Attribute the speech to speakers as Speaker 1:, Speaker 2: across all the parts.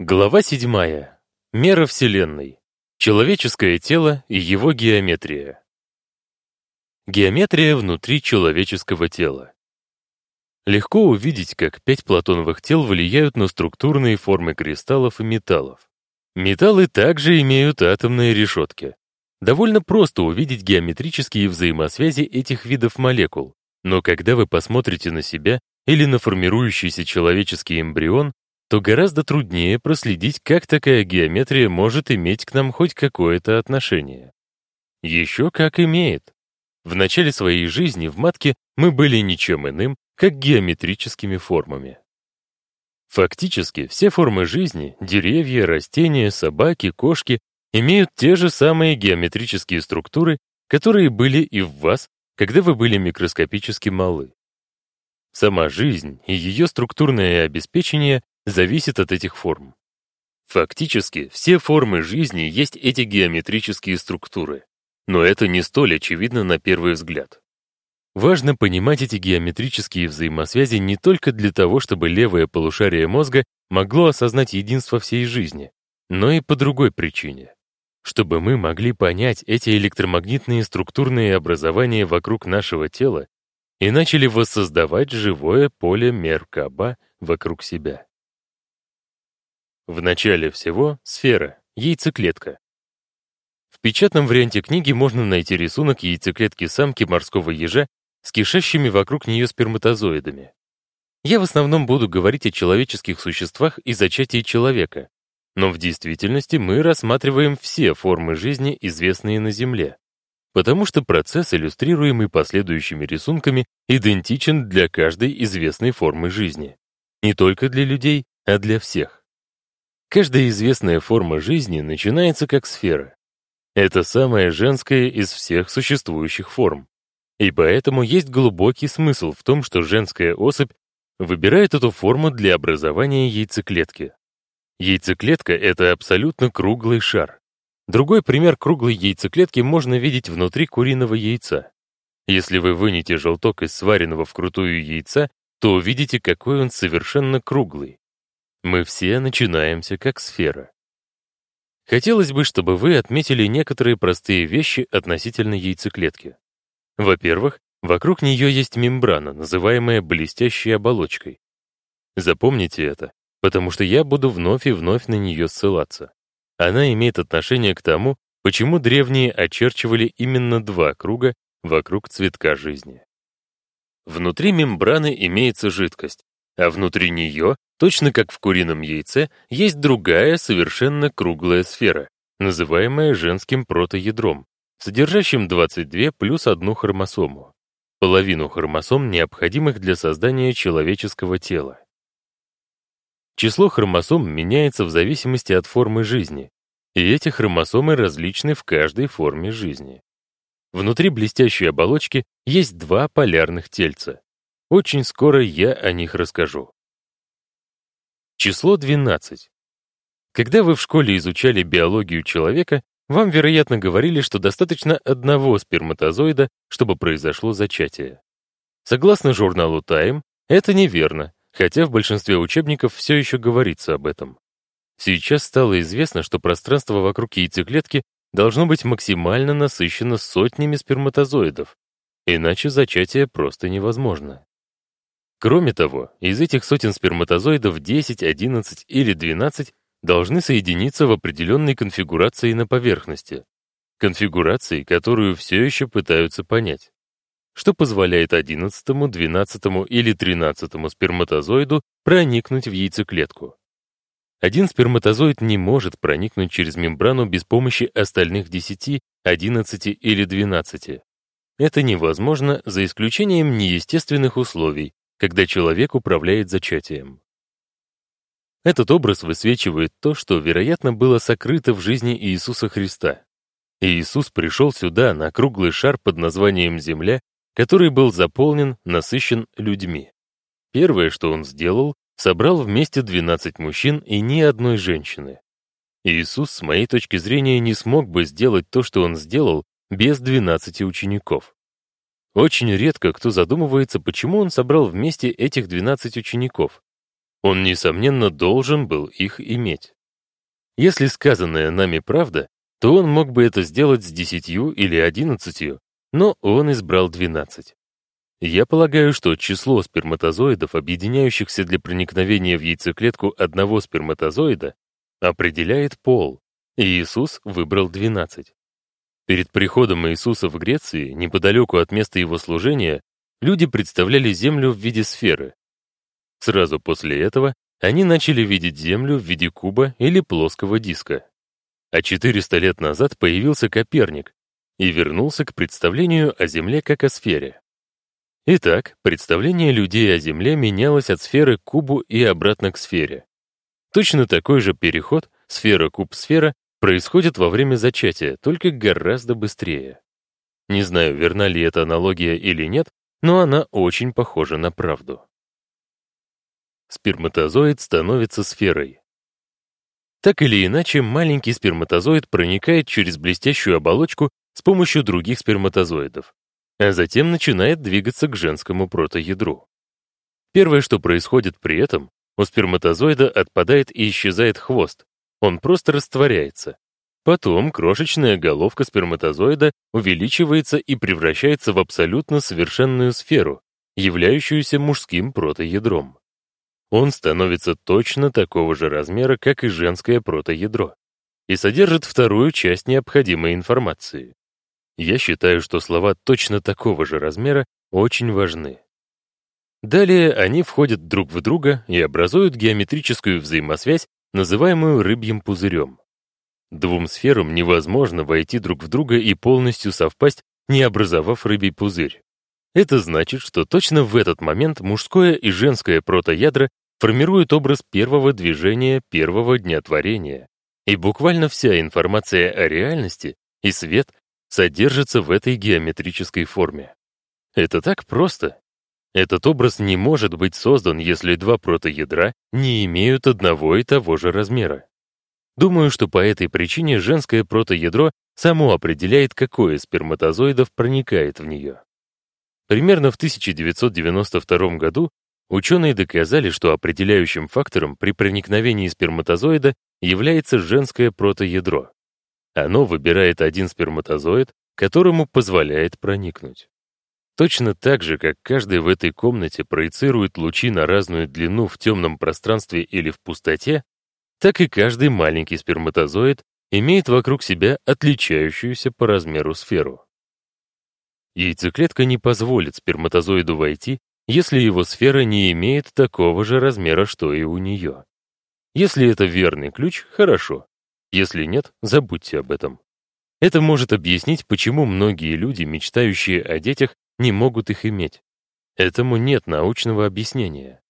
Speaker 1: Глава 7. Мера Вселенной. Человеческое тело и его геометрия. Геометрия внутри человеческого тела. Легко увидеть, как пять платоновых тел влияют на структурные формы кристаллов и металлов. Металлы также имеют атомные решетки. Довольно просто увидеть геометрические взаимосвязи этих видов молекул, но когда вы посмотрите на себя или на формирующийся человеческий эмбрион, то гораздо труднее проследить, как такая геометрия может иметь к нам хоть какое-то отношение. Еще как имеет. В начале своей жизни в матке мы были ничем иным, как геометрическими формами. Фактически, все формы жизни — деревья, растения, собаки, кошки — имеют те же самые геометрические структуры, которые были и в вас, когда вы были микроскопически малы. Сама жизнь и ее структурное обеспечение зависит от этих форм. Фактически, все формы жизни есть эти геометрические структуры, но это не столь очевидно на первый взгляд. Важно понимать эти геометрические взаимосвязи не только для того, чтобы левое полушарие мозга могло осознать единство всей жизни, но и по другой причине. Чтобы мы могли понять эти электромагнитные структурные образования вокруг нашего тела и начали воссоздавать живое поле Меркаба вокруг себя. В начале всего — сфера, яйцеклетка. В печатном варианте книги можно найти рисунок яйцеклетки самки морского ежа с кишащими вокруг нее сперматозоидами. Я в основном буду говорить о человеческих существах и зачатии человека, но в действительности мы рассматриваем все формы жизни, известные на Земле, потому что процесс, иллюстрируемый последующими рисунками, идентичен для каждой известной формы жизни. Не только для людей, а для всех. Каждая известная форма жизни начинается как сфера. Это самая женская из всех существующих форм. И поэтому есть глубокий смысл в том, что женская особь выбирает эту форму для образования яйцеклетки. Яйцеклетка — это абсолютно круглый шар. Другой пример круглой яйцеклетки можно видеть внутри куриного яйца. Если вы вынете желток из сваренного вкрутую яйца, то увидите, какой он совершенно круглый. Мы все начинаемся как сфера. Хотелось бы, чтобы вы отметили некоторые простые вещи относительно яйцеклетки. Во-первых, вокруг нее есть мембрана, называемая блестящей оболочкой. Запомните это, потому что я буду вновь и вновь на нее ссылаться. Она имеет отношение к тому, почему древние очерчивали именно два круга вокруг цветка жизни. Внутри мембраны имеется жидкость, а внутри нее Точно как в курином яйце есть другая совершенно круглая сфера, называемая женским протоядром, содержащим 22 плюс одну хромосому, половину хромосом, необходимых для создания человеческого тела. Число хромосом меняется в зависимости от формы жизни, и эти хромосомы различны в каждой форме жизни. Внутри блестящей оболочки есть два полярных тельца. Очень скоро я о них расскажу. Число 12. Когда вы в школе изучали биологию человека, вам, вероятно, говорили, что достаточно одного сперматозоида, чтобы произошло зачатие. Согласно журналу Time, это неверно, хотя в большинстве учебников все еще говорится об этом. Сейчас стало известно, что пространство вокруг яйцеклетки должно быть максимально насыщено сотнями сперматозоидов, иначе зачатие просто невозможно. Кроме того, из этих сотен сперматозоидов 10, 11 или 12 должны соединиться в определенной конфигурации на поверхности, конфигурации, которую все еще пытаются понять, что позволяет 11, 12 или 13 сперматозоиду проникнуть в яйцеклетку. Один сперматозоид не может проникнуть через мембрану без помощи остальных 10, 11 или 12. Это невозможно за исключением неестественных условий, когда человек управляет зачатием. Этот образ высвечивает то, что, вероятно, было сокрыто в жизни Иисуса Христа. Иисус пришел сюда, на круглый шар под названием Земля, который был заполнен, насыщен людьми. Первое, что он сделал, собрал вместе 12 мужчин и ни одной женщины. Иисус, с моей точки зрения, не смог бы сделать то, что он сделал, без 12 учеников. Очень редко кто задумывается, почему он собрал вместе этих 12 учеников. Он, несомненно, должен был их иметь. Если сказанное нами правда, то он мог бы это сделать с десятью или одиннадцатью, но он избрал двенадцать. Я полагаю, что число сперматозоидов, объединяющихся для проникновения в яйцеклетку одного сперматозоида, определяет пол, и Иисус выбрал 12. Перед приходом Иисуса в Греции, неподалеку от места его служения, люди представляли Землю в виде сферы. Сразу после этого они начали видеть Землю в виде куба или плоского диска. А 400 лет назад появился Коперник и вернулся к представлению о Земле как о сфере. Итак, представление людей о Земле менялось от сферы к кубу и обратно к сфере. Точно такой же переход сфера-куб-сфера происходит во время зачатия, только гораздо быстрее. Не знаю, верна ли эта аналогия или нет, но она очень похожа на правду. Сперматозоид становится сферой. Так или иначе, маленький сперматозоид проникает через блестящую оболочку с помощью других сперматозоидов а затем начинает двигаться к женскому протоядру. Первое, что происходит при этом, у сперматозоида отпадает и исчезает хвост, он просто растворяется. Потом крошечная головка сперматозоида увеличивается и превращается в абсолютно совершенную сферу, являющуюся мужским протоядром. Он становится точно такого же размера, как и женское протоядро, и содержит вторую часть необходимой информации. Я считаю, что слова точно такого же размера очень важны. Далее они входят друг в друга и образуют геометрическую взаимосвязь, называемую рыбьим пузырем. Двум сферам невозможно войти друг в друга и полностью совпасть, не образовав рыбий пузырь. Это значит, что точно в этот момент мужское и женское протоядра формируют образ первого движения первого дня творения. И буквально вся информация о реальности, и свет, содержится в этой геометрической форме. Это так просто. Этот образ не может быть создан, если два протоядра не имеют одного и того же размера. Думаю, что по этой причине женское протоядро само определяет, какое из сперматозоидов проникает в нее. Примерно в 1992 году ученые доказали, что определяющим фактором при проникновении сперматозоида является женское протоядро. Оно выбирает один сперматозоид, которому позволяет проникнуть. Точно так же, как каждый в этой комнате проецирует лучи на разную длину в темном пространстве или в пустоте, так и каждый маленький сперматозоид имеет вокруг себя отличающуюся по размеру сферу. Яйцеклетка не позволит сперматозоиду войти, если его сфера не имеет такого же размера, что и у нее. Если это верный ключ, хорошо. Если нет, забудьте об этом. Это может объяснить, почему многие люди, мечтающие о детях, не могут их иметь. Этому нет научного объяснения.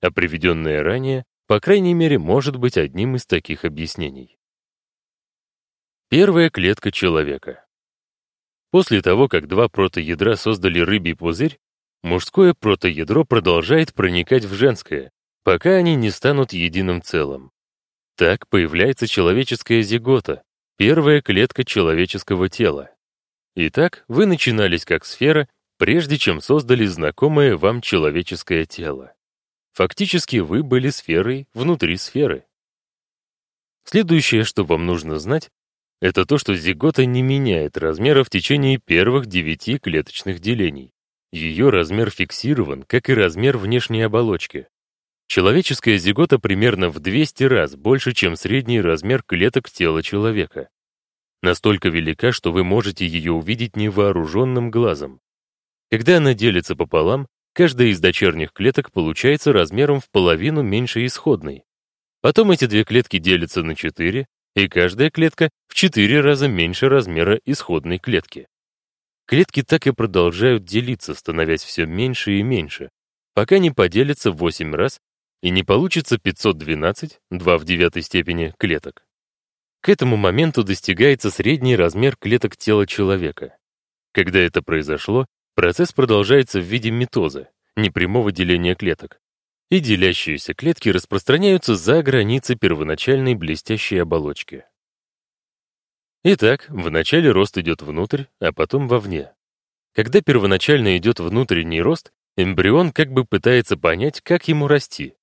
Speaker 1: А приведенное ранее, по крайней мере, может быть одним из таких объяснений. Первая клетка человека. После того, как два протоядра создали рыбий пузырь, мужское протоядро продолжает проникать в женское, пока они не станут единым целым. Так появляется человеческая зигота, первая клетка человеческого тела. Итак, вы начинались как сфера, прежде чем создали знакомое вам человеческое тело. Фактически вы были сферой внутри сферы. Следующее, что вам нужно знать, это то, что зигота не меняет размера в течение первых девяти клеточных делений. Ее размер фиксирован, как и размер внешней оболочки. Человеческая зигота примерно в 200 раз больше, чем средний размер клеток тела человека. Настолько велика, что вы можете ее увидеть невооруженным глазом. Когда она делится пополам, каждая из дочерних клеток получается размером в половину меньше исходной. Потом эти две клетки делятся на 4, и каждая клетка в 4 раза меньше размера исходной клетки. Клетки так и продолжают делиться, становясь все меньше и меньше, пока не поделятся в 8 раз и не получится 512, 2 в девятой степени, клеток. К этому моменту достигается средний размер клеток тела человека. Когда это произошло, процесс продолжается в виде митоза, непрямого деления клеток, и делящиеся клетки распространяются за границы первоначальной блестящей оболочки. Итак, вначале рост идет внутрь, а потом вовне. Когда первоначально идет внутренний рост, эмбрион как бы пытается понять, как ему расти.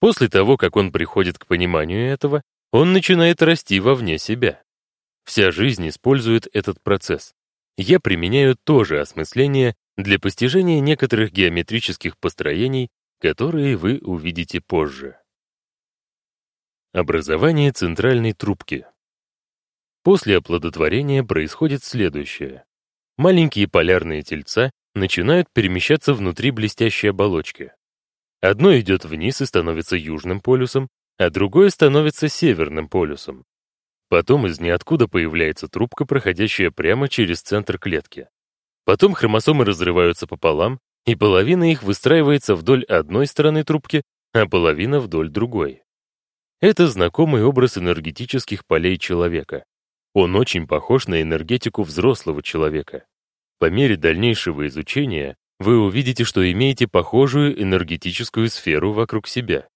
Speaker 1: После того, как он приходит к пониманию этого, он начинает расти вовне себя. Вся жизнь использует этот процесс. Я применяю то же осмысление для постижения некоторых геометрических построений, которые вы увидите позже. Образование центральной трубки. После оплодотворения происходит следующее. Маленькие полярные тельца начинают перемещаться внутри блестящей оболочки. Одно идет вниз и становится южным полюсом, а другое становится северным полюсом. Потом из ниоткуда появляется трубка, проходящая прямо через центр клетки. Потом хромосомы разрываются пополам, и половина их выстраивается вдоль одной стороны трубки, а половина вдоль другой. Это знакомый образ энергетических полей человека. Он очень похож на энергетику взрослого человека. По мере дальнейшего изучения вы увидите, что имеете похожую энергетическую сферу вокруг себя.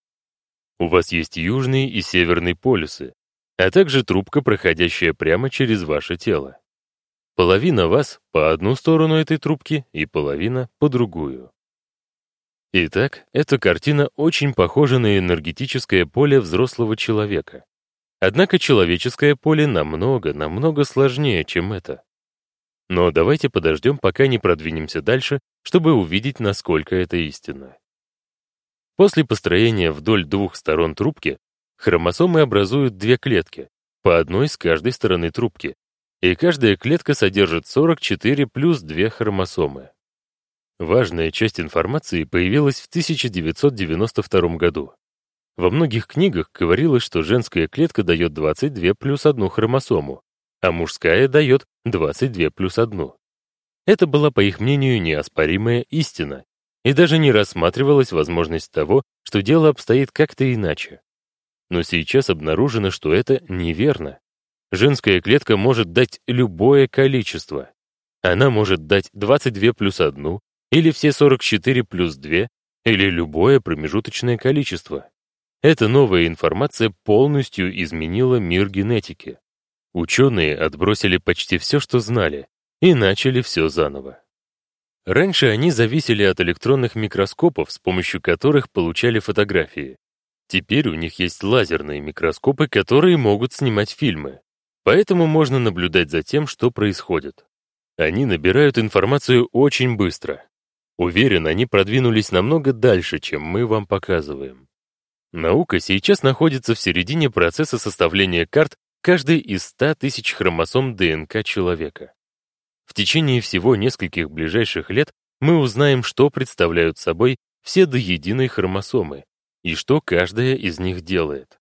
Speaker 1: У вас есть южный и северный полюсы, а также трубка, проходящая прямо через ваше тело. Половина вас по одну сторону этой трубки и половина по другую. Итак, эта картина очень похожа на энергетическое поле взрослого человека. Однако человеческое поле намного, намного сложнее, чем это. Но давайте подождем, пока не продвинемся дальше, чтобы увидеть, насколько это истинно. После построения вдоль двух сторон трубки хромосомы образуют две клетки, по одной с каждой стороны трубки, и каждая клетка содержит 44 плюс две хромосомы. Важная часть информации появилась в 1992 году. Во многих книгах говорилось, что женская клетка дает 22 плюс одну хромосому, а мужская дает 22 плюс одну. Это была, по их мнению, неоспоримая истина, и даже не рассматривалась возможность того, что дело обстоит как-то иначе. Но сейчас обнаружено, что это неверно. Женская клетка может дать любое количество. Она может дать 22 плюс 1, или все 44 плюс 2, или любое промежуточное количество. Эта новая информация полностью изменила мир генетики. Ученые отбросили почти все, что знали, и начали все заново. Раньше они зависели от электронных микроскопов, с помощью которых получали фотографии. Теперь у них есть лазерные микроскопы, которые могут снимать фильмы. Поэтому можно наблюдать за тем, что происходит. Они набирают информацию очень быстро. Уверен, они продвинулись намного дальше, чем мы вам показываем. Наука сейчас находится в середине процесса составления карт каждой из 100 тысяч хромосом ДНК человека. В течение всего нескольких ближайших лет мы узнаем, что представляют собой все до единой хромосомы и что каждая из них делает.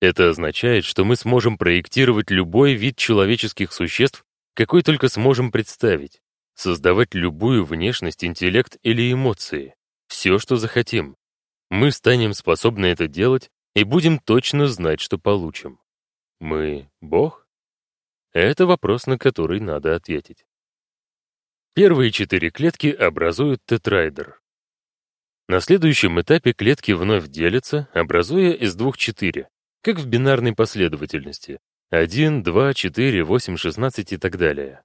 Speaker 1: Это означает, что мы сможем проектировать любой вид человеческих существ, какой только сможем представить, создавать любую внешность, интеллект или эмоции, все, что захотим, мы станем способны это делать и будем точно знать, что получим. Мы — Бог? Это вопрос, на который надо ответить. Первые четыре клетки образуют тетраэдр. На следующем этапе клетки вновь делятся, образуя из двух четыре, как в бинарной последовательности. 1, 2, 4, 8, 16 и так далее.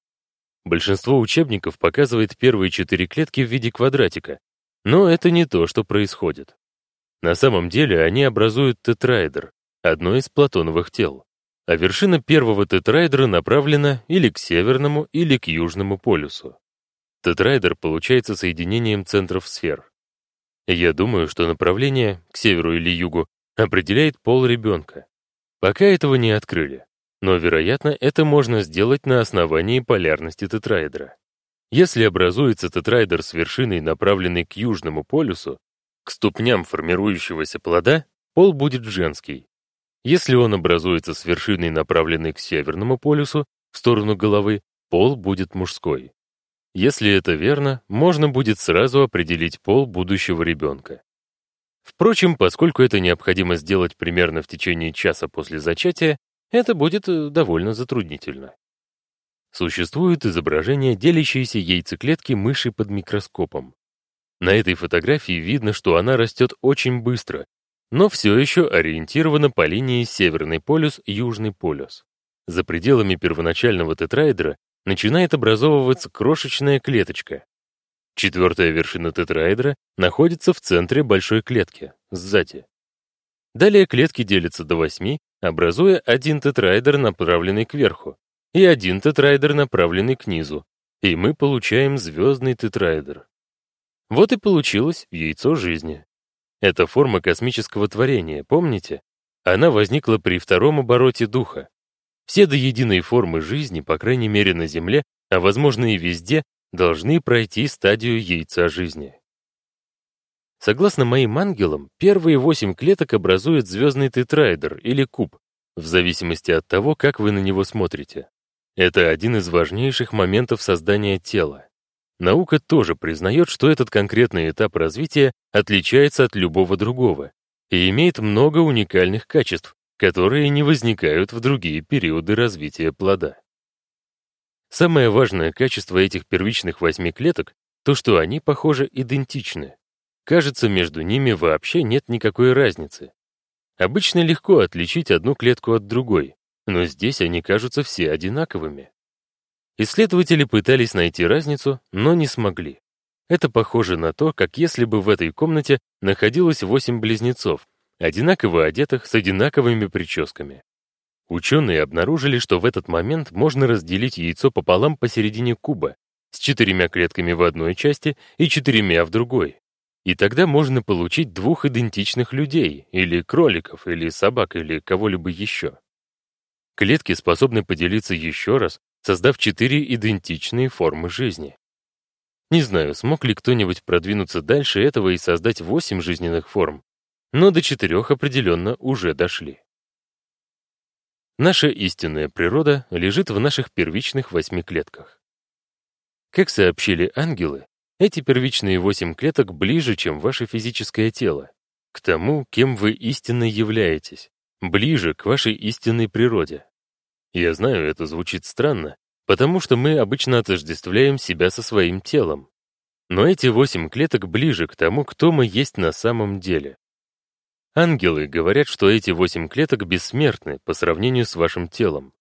Speaker 1: Большинство учебников показывает первые четыре клетки в виде квадратика, но это не то, что происходит. На самом деле они образуют тетраэдр, одно из платоновых тел, а вершина первого тетраэдра направлена или к северному, или к южному полюсу. Тетраэдр получается соединением центров сфер. Я думаю, что направление, к северу или югу, определяет пол ребенка. Пока этого не открыли, но, вероятно, это можно сделать на основании полярности тетраэдра. Если образуется тетраэдр с вершиной, направленной к южному полюсу, к ступням формирующегося плода пол будет женский. Если он образуется с вершиной, направленной к северному полюсу, в сторону головы, пол будет мужской. Если это верно, можно будет сразу определить пол будущего ребенка. Впрочем, поскольку это необходимо сделать примерно в течение часа после зачатия, это будет э, довольно затруднительно. Существует изображение делящейся яйцеклетки мыши под микроскопом. На этой фотографии видно, что она растет очень быстро, но все еще ориентирована по линии Северный полюс-Южный полюс. За пределами первоначального тетраэдра начинает образовываться крошечная клеточка. Четвертая вершина тетраэдра находится в центре большой клетки, сзади. Далее клетки делятся до восьми, образуя один тетраэдр, направленный кверху, и один тетраэдр, направленный к низу, и мы получаем звездный тетраэдр. Вот и получилось яйцо жизни. Это форма космического творения, помните? Она возникла при втором обороте духа. Все до единой формы жизни, по крайней мере на Земле, а возможно и везде, должны пройти стадию яйца жизни. Согласно моим ангелам, первые восемь клеток образуют звездный тетраэдр или куб, в зависимости от того, как вы на него смотрите. Это один из важнейших моментов создания тела. Наука тоже признает, что этот конкретный этап развития отличается от любого другого и имеет много уникальных качеств, которые не возникают в другие периоды развития плода. Самое важное качество этих первичных восьми клеток — то, что они, похоже, идентичны. Кажется, между ними вообще нет никакой разницы. Обычно легко отличить одну клетку от другой, но здесь они кажутся все одинаковыми. Исследователи пытались найти разницу, но не смогли. Это похоже на то, как если бы в этой комнате находилось восемь близнецов, одинаково одетых с одинаковыми прическами. Ученые обнаружили, что в этот момент можно разделить яйцо пополам посередине куба, с четырьмя клетками в одной части и четырьмя в другой. И тогда можно получить двух идентичных людей, или кроликов, или собак, или кого-либо еще. Клетки способны поделиться еще раз, создав четыре идентичные формы жизни. Не знаю, смог ли кто-нибудь продвинуться дальше этого и создать восемь жизненных форм, но до четырех определенно уже дошли. Наша истинная природа лежит в наших первичных восьми клетках. Как сообщили ангелы, эти первичные восемь клеток ближе, чем ваше физическое тело, к тому, кем вы истинно являетесь, ближе к вашей истинной природе. Я знаю, это звучит странно, потому что мы обычно отождествляем себя со своим телом. Но эти восемь клеток ближе к тому, кто мы есть на самом деле. Ангелы говорят, что эти восемь клеток бессмертны по сравнению с вашим телом.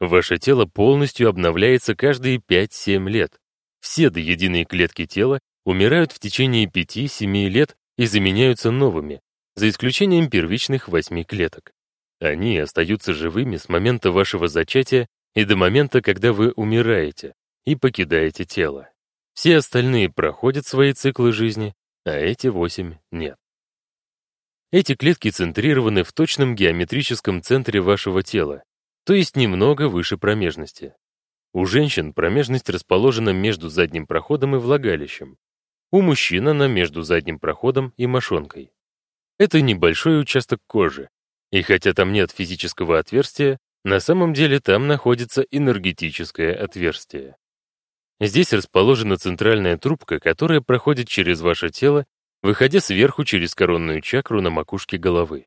Speaker 1: Ваше тело полностью обновляется каждые 5-7 лет. Все до единой клетки тела умирают в течение 5-7 лет и заменяются новыми, за исключением первичных восьми клеток. Они остаются живыми с момента вашего зачатия и до момента, когда вы умираете и покидаете тело. Все остальные проходят свои циклы жизни, а эти восемь нет. Эти клетки центрированы в точном геометрическом центре вашего тела, то есть немного выше промежности. У женщин промежность расположена между задним проходом и влагалищем. У мужчин она между задним проходом и мошонкой. Это небольшой участок кожи, и хотя там нет физического отверстия, на самом деле там находится энергетическое отверстие. Здесь расположена центральная трубка, которая проходит через ваше тело, выходя сверху через коронную чакру на макушке головы.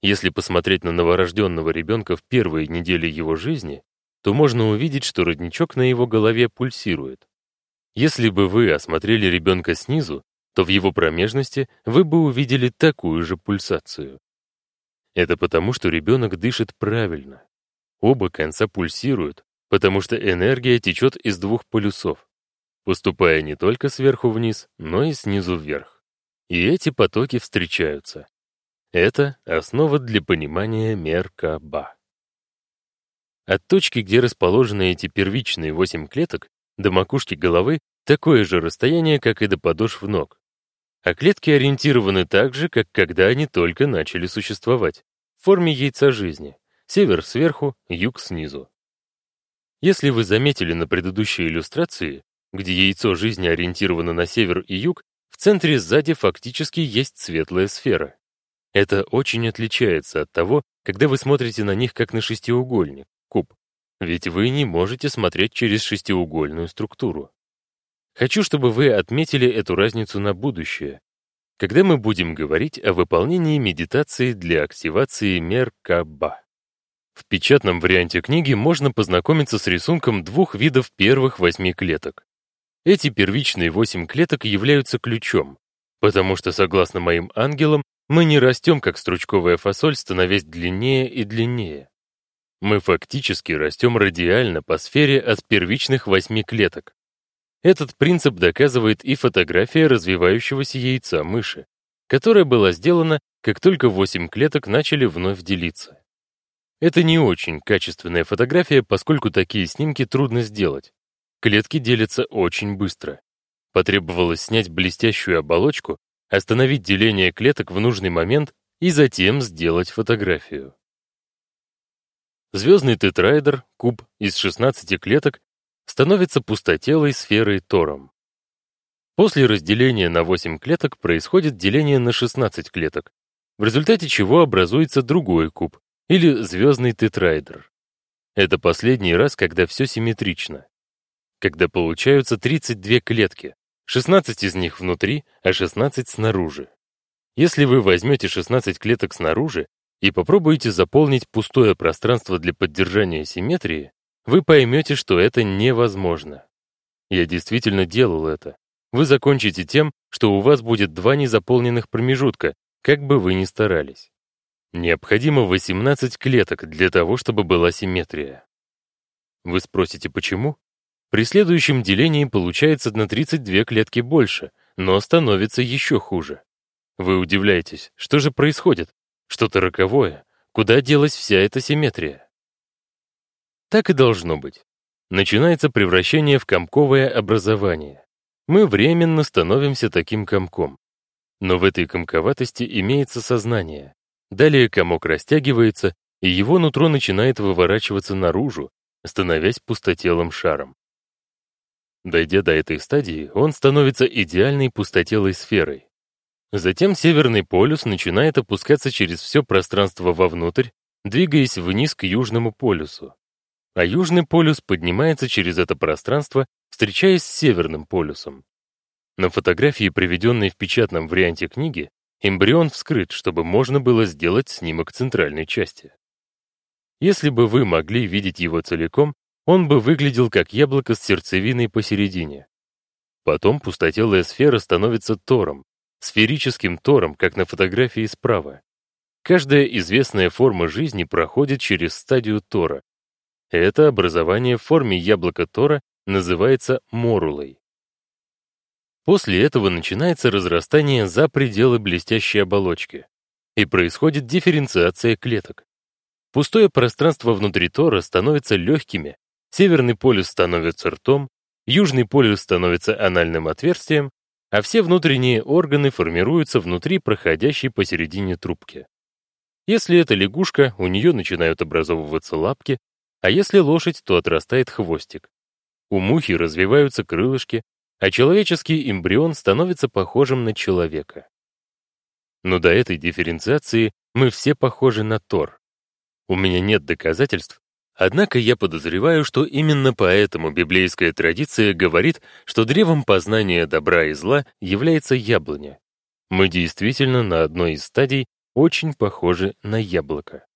Speaker 1: Если посмотреть на новорожденного ребенка в первые недели его жизни, то можно увидеть, что родничок на его голове пульсирует. Если бы вы осмотрели ребенка снизу, то в его промежности вы бы увидели такую же пульсацию. Это потому, что ребенок дышит правильно. Оба конца пульсируют, потому что энергия течет из двух полюсов, поступая не только сверху вниз, но и снизу вверх. И эти потоки встречаются. Это основа для понимания Меркаба. От точки, где расположены эти первичные восемь клеток, до макушки головы такое же расстояние, как и до подошв ног а клетки ориентированы так же, как когда они только начали существовать, в форме яйца жизни, север сверху, юг снизу. Если вы заметили на предыдущей иллюстрации, где яйцо жизни ориентировано на север и юг, в центре сзади фактически есть светлая сфера. Это очень отличается от того, когда вы смотрите на них как на шестиугольник, куб, ведь вы не можете смотреть через шестиугольную структуру. Хочу, чтобы вы отметили эту разницу на будущее, когда мы будем говорить о выполнении медитации для активации Меркаба. В печатном варианте книги можно познакомиться с рисунком двух видов первых восьми клеток. Эти первичные восемь клеток являются ключом, потому что, согласно моим ангелам, мы не растем, как стручковая фасоль, становясь длиннее и длиннее. Мы фактически растем радиально по сфере от первичных восьми клеток, этот принцип доказывает и фотография развивающегося яйца мыши, которая была сделана, как только 8 клеток начали вновь делиться. Это не очень качественная фотография, поскольку такие снимки трудно сделать. Клетки делятся очень быстро. Потребовалось снять блестящую оболочку, остановить деление клеток в нужный момент и затем сделать фотографию. Звездный тетраэдр, куб из 16 клеток, становится пустотелой сферой тором. После разделения на 8 клеток происходит деление на 16 клеток, в результате чего образуется другой куб, или звездный тетраэдр. Это последний раз, когда все симметрично. Когда получаются 32 клетки, 16 из них внутри, а 16 снаружи. Если вы возьмете 16 клеток снаружи и попробуете заполнить пустое пространство для поддержания симметрии, вы поймете, что это невозможно. Я действительно делал это. Вы закончите тем, что у вас будет два незаполненных промежутка, как бы вы ни старались. Необходимо 18 клеток для того, чтобы была симметрия. Вы спросите, почему? При следующем делении получается на 32 клетки больше, но становится еще хуже. Вы удивляетесь, что же происходит? Что-то роковое. Куда делась вся эта симметрия? Так и должно быть. Начинается превращение в комковое образование. Мы временно становимся таким комком. Но в этой комковатости имеется сознание, Далее комок растягивается, и его нутро начинает выворачиваться наружу, становясь пустотелым шаром. Дойдя до этой стадии, он становится идеальной пустотелой сферой. Затем Северный полюс начинает опускаться через все пространство вовнутрь, двигаясь вниз к Южному полюсу. А Южный полюс поднимается через это пространство, встречаясь с Северным полюсом. На фотографии, приведенной в печатном варианте книги, Эмбрион вскрыт, чтобы можно было сделать снимок центральной части. Если бы вы могли видеть его целиком, он бы выглядел как яблоко с сердцевиной посередине. Потом пустотелая сфера становится тором, сферическим тором, как на фотографии справа. Каждая известная форма жизни проходит через стадию тора. Это образование в форме яблока тора называется морулой. После этого начинается разрастание за пределы блестящей оболочки, и происходит дифференциация клеток. Пустое пространство внутри тора становится легкими, северный полюс становится ртом, южный полюс становится анальным отверстием, а все внутренние органы формируются внутри проходящей посередине трубки. Если это лягушка, у нее начинают образовываться лапки, а если лошадь, то отрастает хвостик. У мухи развиваются крылышки, а человеческий эмбрион становится похожим на человека. Но до этой дифференциации мы все похожи на Тор. У меня нет доказательств, однако я подозреваю, что именно поэтому библейская традиция говорит, что древом познания добра и зла является яблоня. Мы действительно на одной из стадий очень похожи на яблоко.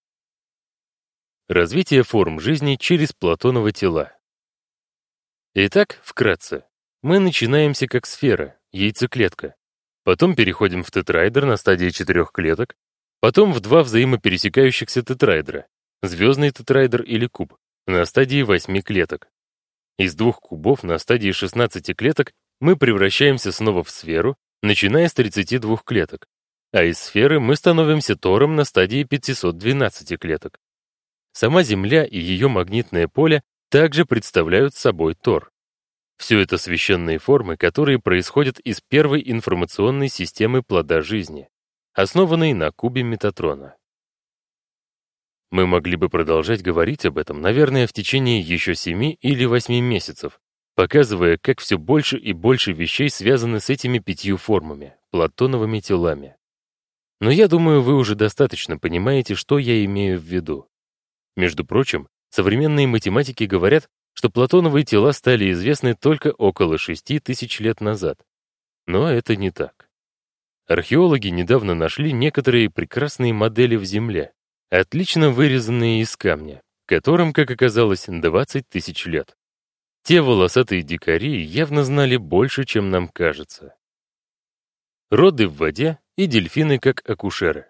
Speaker 1: Развитие форм жизни через Платонова тела. Итак, вкратце. Мы начинаемся как сфера, яйцеклетка. Потом переходим в тетраэдр на стадии четырех клеток, потом в два взаимопересекающихся тетраэдра, звездный тетраэдр или куб, на стадии восьми клеток. Из двух кубов на стадии 16 клеток мы превращаемся снова в сферу, начиная с 32 клеток, а из сферы мы становимся тором на стадии 512 клеток. Сама Земля и ее магнитное поле также представляют собой тор. Все это священные формы, которые происходят из первой информационной системы плода жизни, основанной на кубе Метатрона. Мы могли бы продолжать говорить об этом, наверное, в течение еще семи или восьми месяцев, показывая, как все больше и больше вещей связаны с этими пятью формами, платоновыми телами. Но я думаю, вы уже достаточно понимаете, что я имею в виду. Между прочим, современные математики говорят, что платоновые тела стали известны только около 6 тысяч лет назад. Но это не так. Археологи недавно нашли некоторые прекрасные модели в Земле, отлично вырезанные из камня, которым, как оказалось, 20 тысяч лет. Те волосатые дикари явно знали больше, чем нам кажется. Роды в воде и дельфины как акушеры.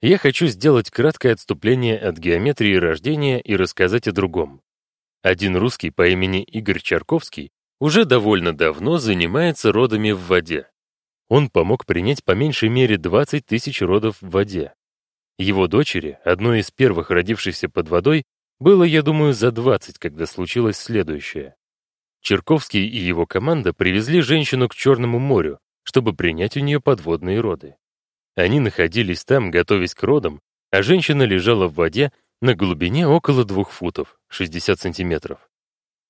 Speaker 1: Я хочу сделать краткое отступление от геометрии рождения и рассказать о другом. Один русский по имени Игорь Чарковский уже довольно давно занимается родами в воде. Он помог принять по меньшей мере 20 тысяч родов в воде. Его дочери, одной из первых родившихся под водой, было, я думаю, за 20, когда случилось следующее. Черковский и его команда привезли женщину к Черному морю, чтобы принять у нее подводные роды. Они находились там, готовясь к родам, а женщина лежала в воде на глубине около двух футов, 60 сантиметров.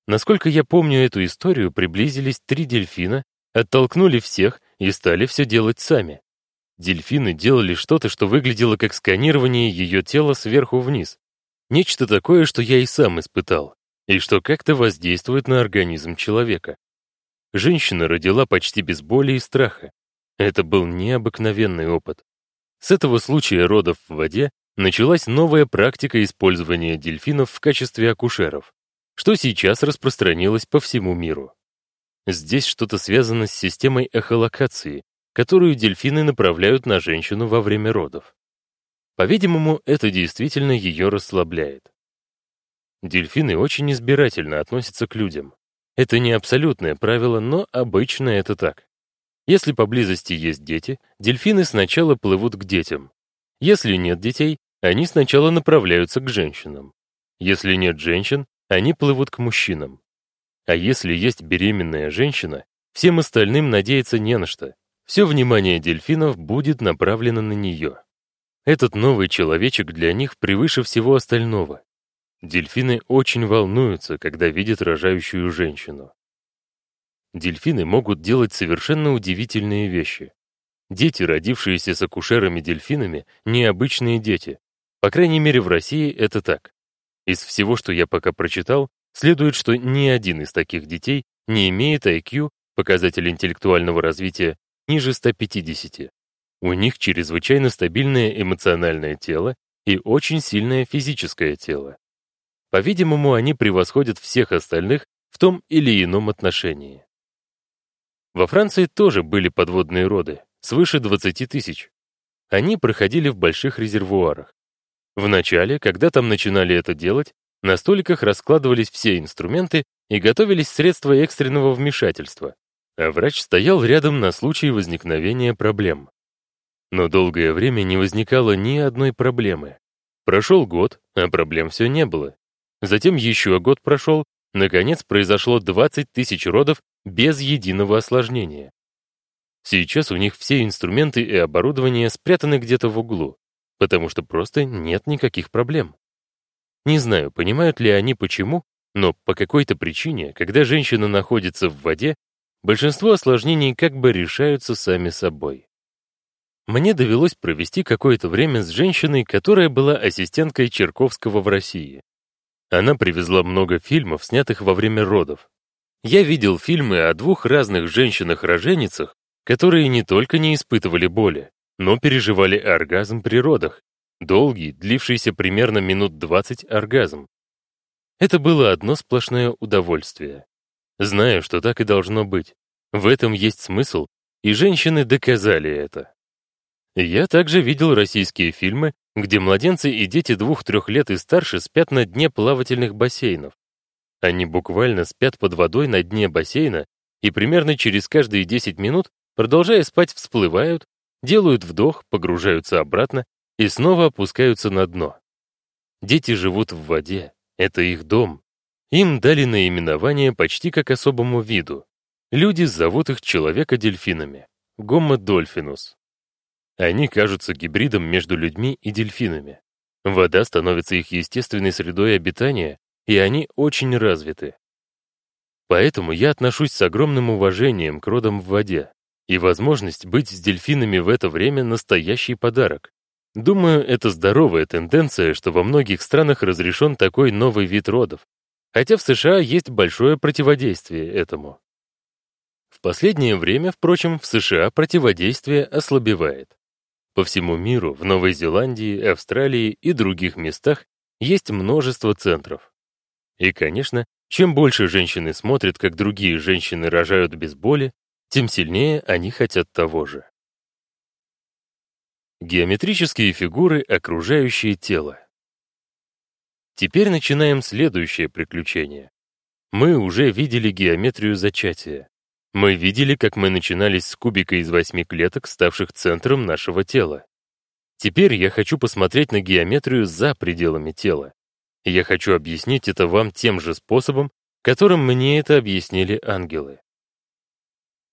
Speaker 1: Насколько я помню эту историю, приблизились три дельфина, оттолкнули всех и стали все делать сами. Дельфины делали что-то, что выглядело как сканирование ее тела сверху вниз. Нечто такое, что я и сам испытал, и что как-то воздействует на организм человека. Женщина родила почти без боли и страха. Это был необыкновенный опыт. С этого случая родов в воде началась новая практика использования дельфинов в качестве акушеров, что сейчас распространилось по всему миру. Здесь что-то связано с системой эхолокации, которую дельфины направляют на женщину во время родов. По-видимому, это действительно ее расслабляет. Дельфины очень избирательно относятся к людям. Это не абсолютное правило, но обычно это так. Если поблизости есть дети, дельфины сначала плывут к детям. Если нет детей, они сначала направляются к женщинам. Если нет женщин, они плывут к мужчинам. А если есть беременная женщина, всем остальным надеяться не на что. Все внимание дельфинов будет направлено на нее. Этот новый человечек для них превыше всего остального. Дельфины очень волнуются, когда видят рожающую женщину. Дельфины могут делать совершенно удивительные вещи. Дети, родившиеся с акушерами-дельфинами, необычные дети. По крайней мере, в России это так. Из всего, что я пока прочитал, следует, что ни один из таких детей не имеет IQ, показатель интеллектуального развития, ниже 150. У них чрезвычайно стабильное эмоциональное тело и очень сильное физическое тело. По-видимому, они превосходят всех остальных в том или ином отношении. Во Франции тоже были подводные роды, свыше 20 тысяч. Они проходили в больших резервуарах. Вначале, когда там начинали это делать, на столиках раскладывались все инструменты и готовились средства экстренного вмешательства, а врач стоял рядом на случай возникновения проблем. Но долгое время не возникало ни одной проблемы. Прошел год, а проблем все не было. Затем еще год прошел, наконец произошло 20 тысяч родов без единого осложнения. Сейчас у них все инструменты и оборудование спрятаны где-то в углу, потому что просто нет никаких проблем. Не знаю, понимают ли они почему, но по какой-то причине, когда женщина находится в воде, большинство осложнений как бы решаются сами собой. Мне довелось провести какое-то время с женщиной, которая была ассистенткой Черковского в России. Она привезла много фильмов, снятых во время родов. Я видел фильмы о двух разных женщинах-роженицах, которые не только не испытывали боли, но переживали оргазм при родах, Долгий, длившийся примерно минут 20 оргазм. Это было одно сплошное удовольствие. Знаю, что так и должно быть. В этом есть смысл, и женщины доказали это. Я также видел российские фильмы, где младенцы и дети двух-трех лет и старше спят на дне плавательных бассейнов. Они буквально спят под водой на дне бассейна и примерно через каждые 10 минут, продолжая спать, всплывают, делают вдох, погружаются обратно и снова опускаются на дно. Дети живут в воде, это их дом. Им дали наименование почти как особому виду. Люди зовут их человека-дельфинами, dolphinus. Они кажутся гибридом между людьми и дельфинами. Вода становится их естественной средой обитания, и они очень развиты. Поэтому я отношусь с огромным уважением к родам в воде, и возможность быть с дельфинами в это время — настоящий подарок. Думаю, это здоровая тенденция, что во многих странах разрешен такой новый вид родов, хотя в США есть большое противодействие этому. В последнее время, впрочем, в США противодействие ослабевает. По всему миру, в Новой Зеландии, Австралии и других местах есть множество центров. И, конечно, чем больше женщины смотрят, как другие женщины рожают без боли, тем сильнее они хотят того же. Геометрические фигуры, окружающие тело. Теперь начинаем следующее приключение. Мы уже видели геометрию зачатия. Мы видели, как мы начинались с кубика из восьми клеток, ставших центром нашего тела. Теперь я хочу посмотреть на геометрию за пределами тела. Я хочу объяснить это вам тем же способом, которым мне это объяснили ангелы.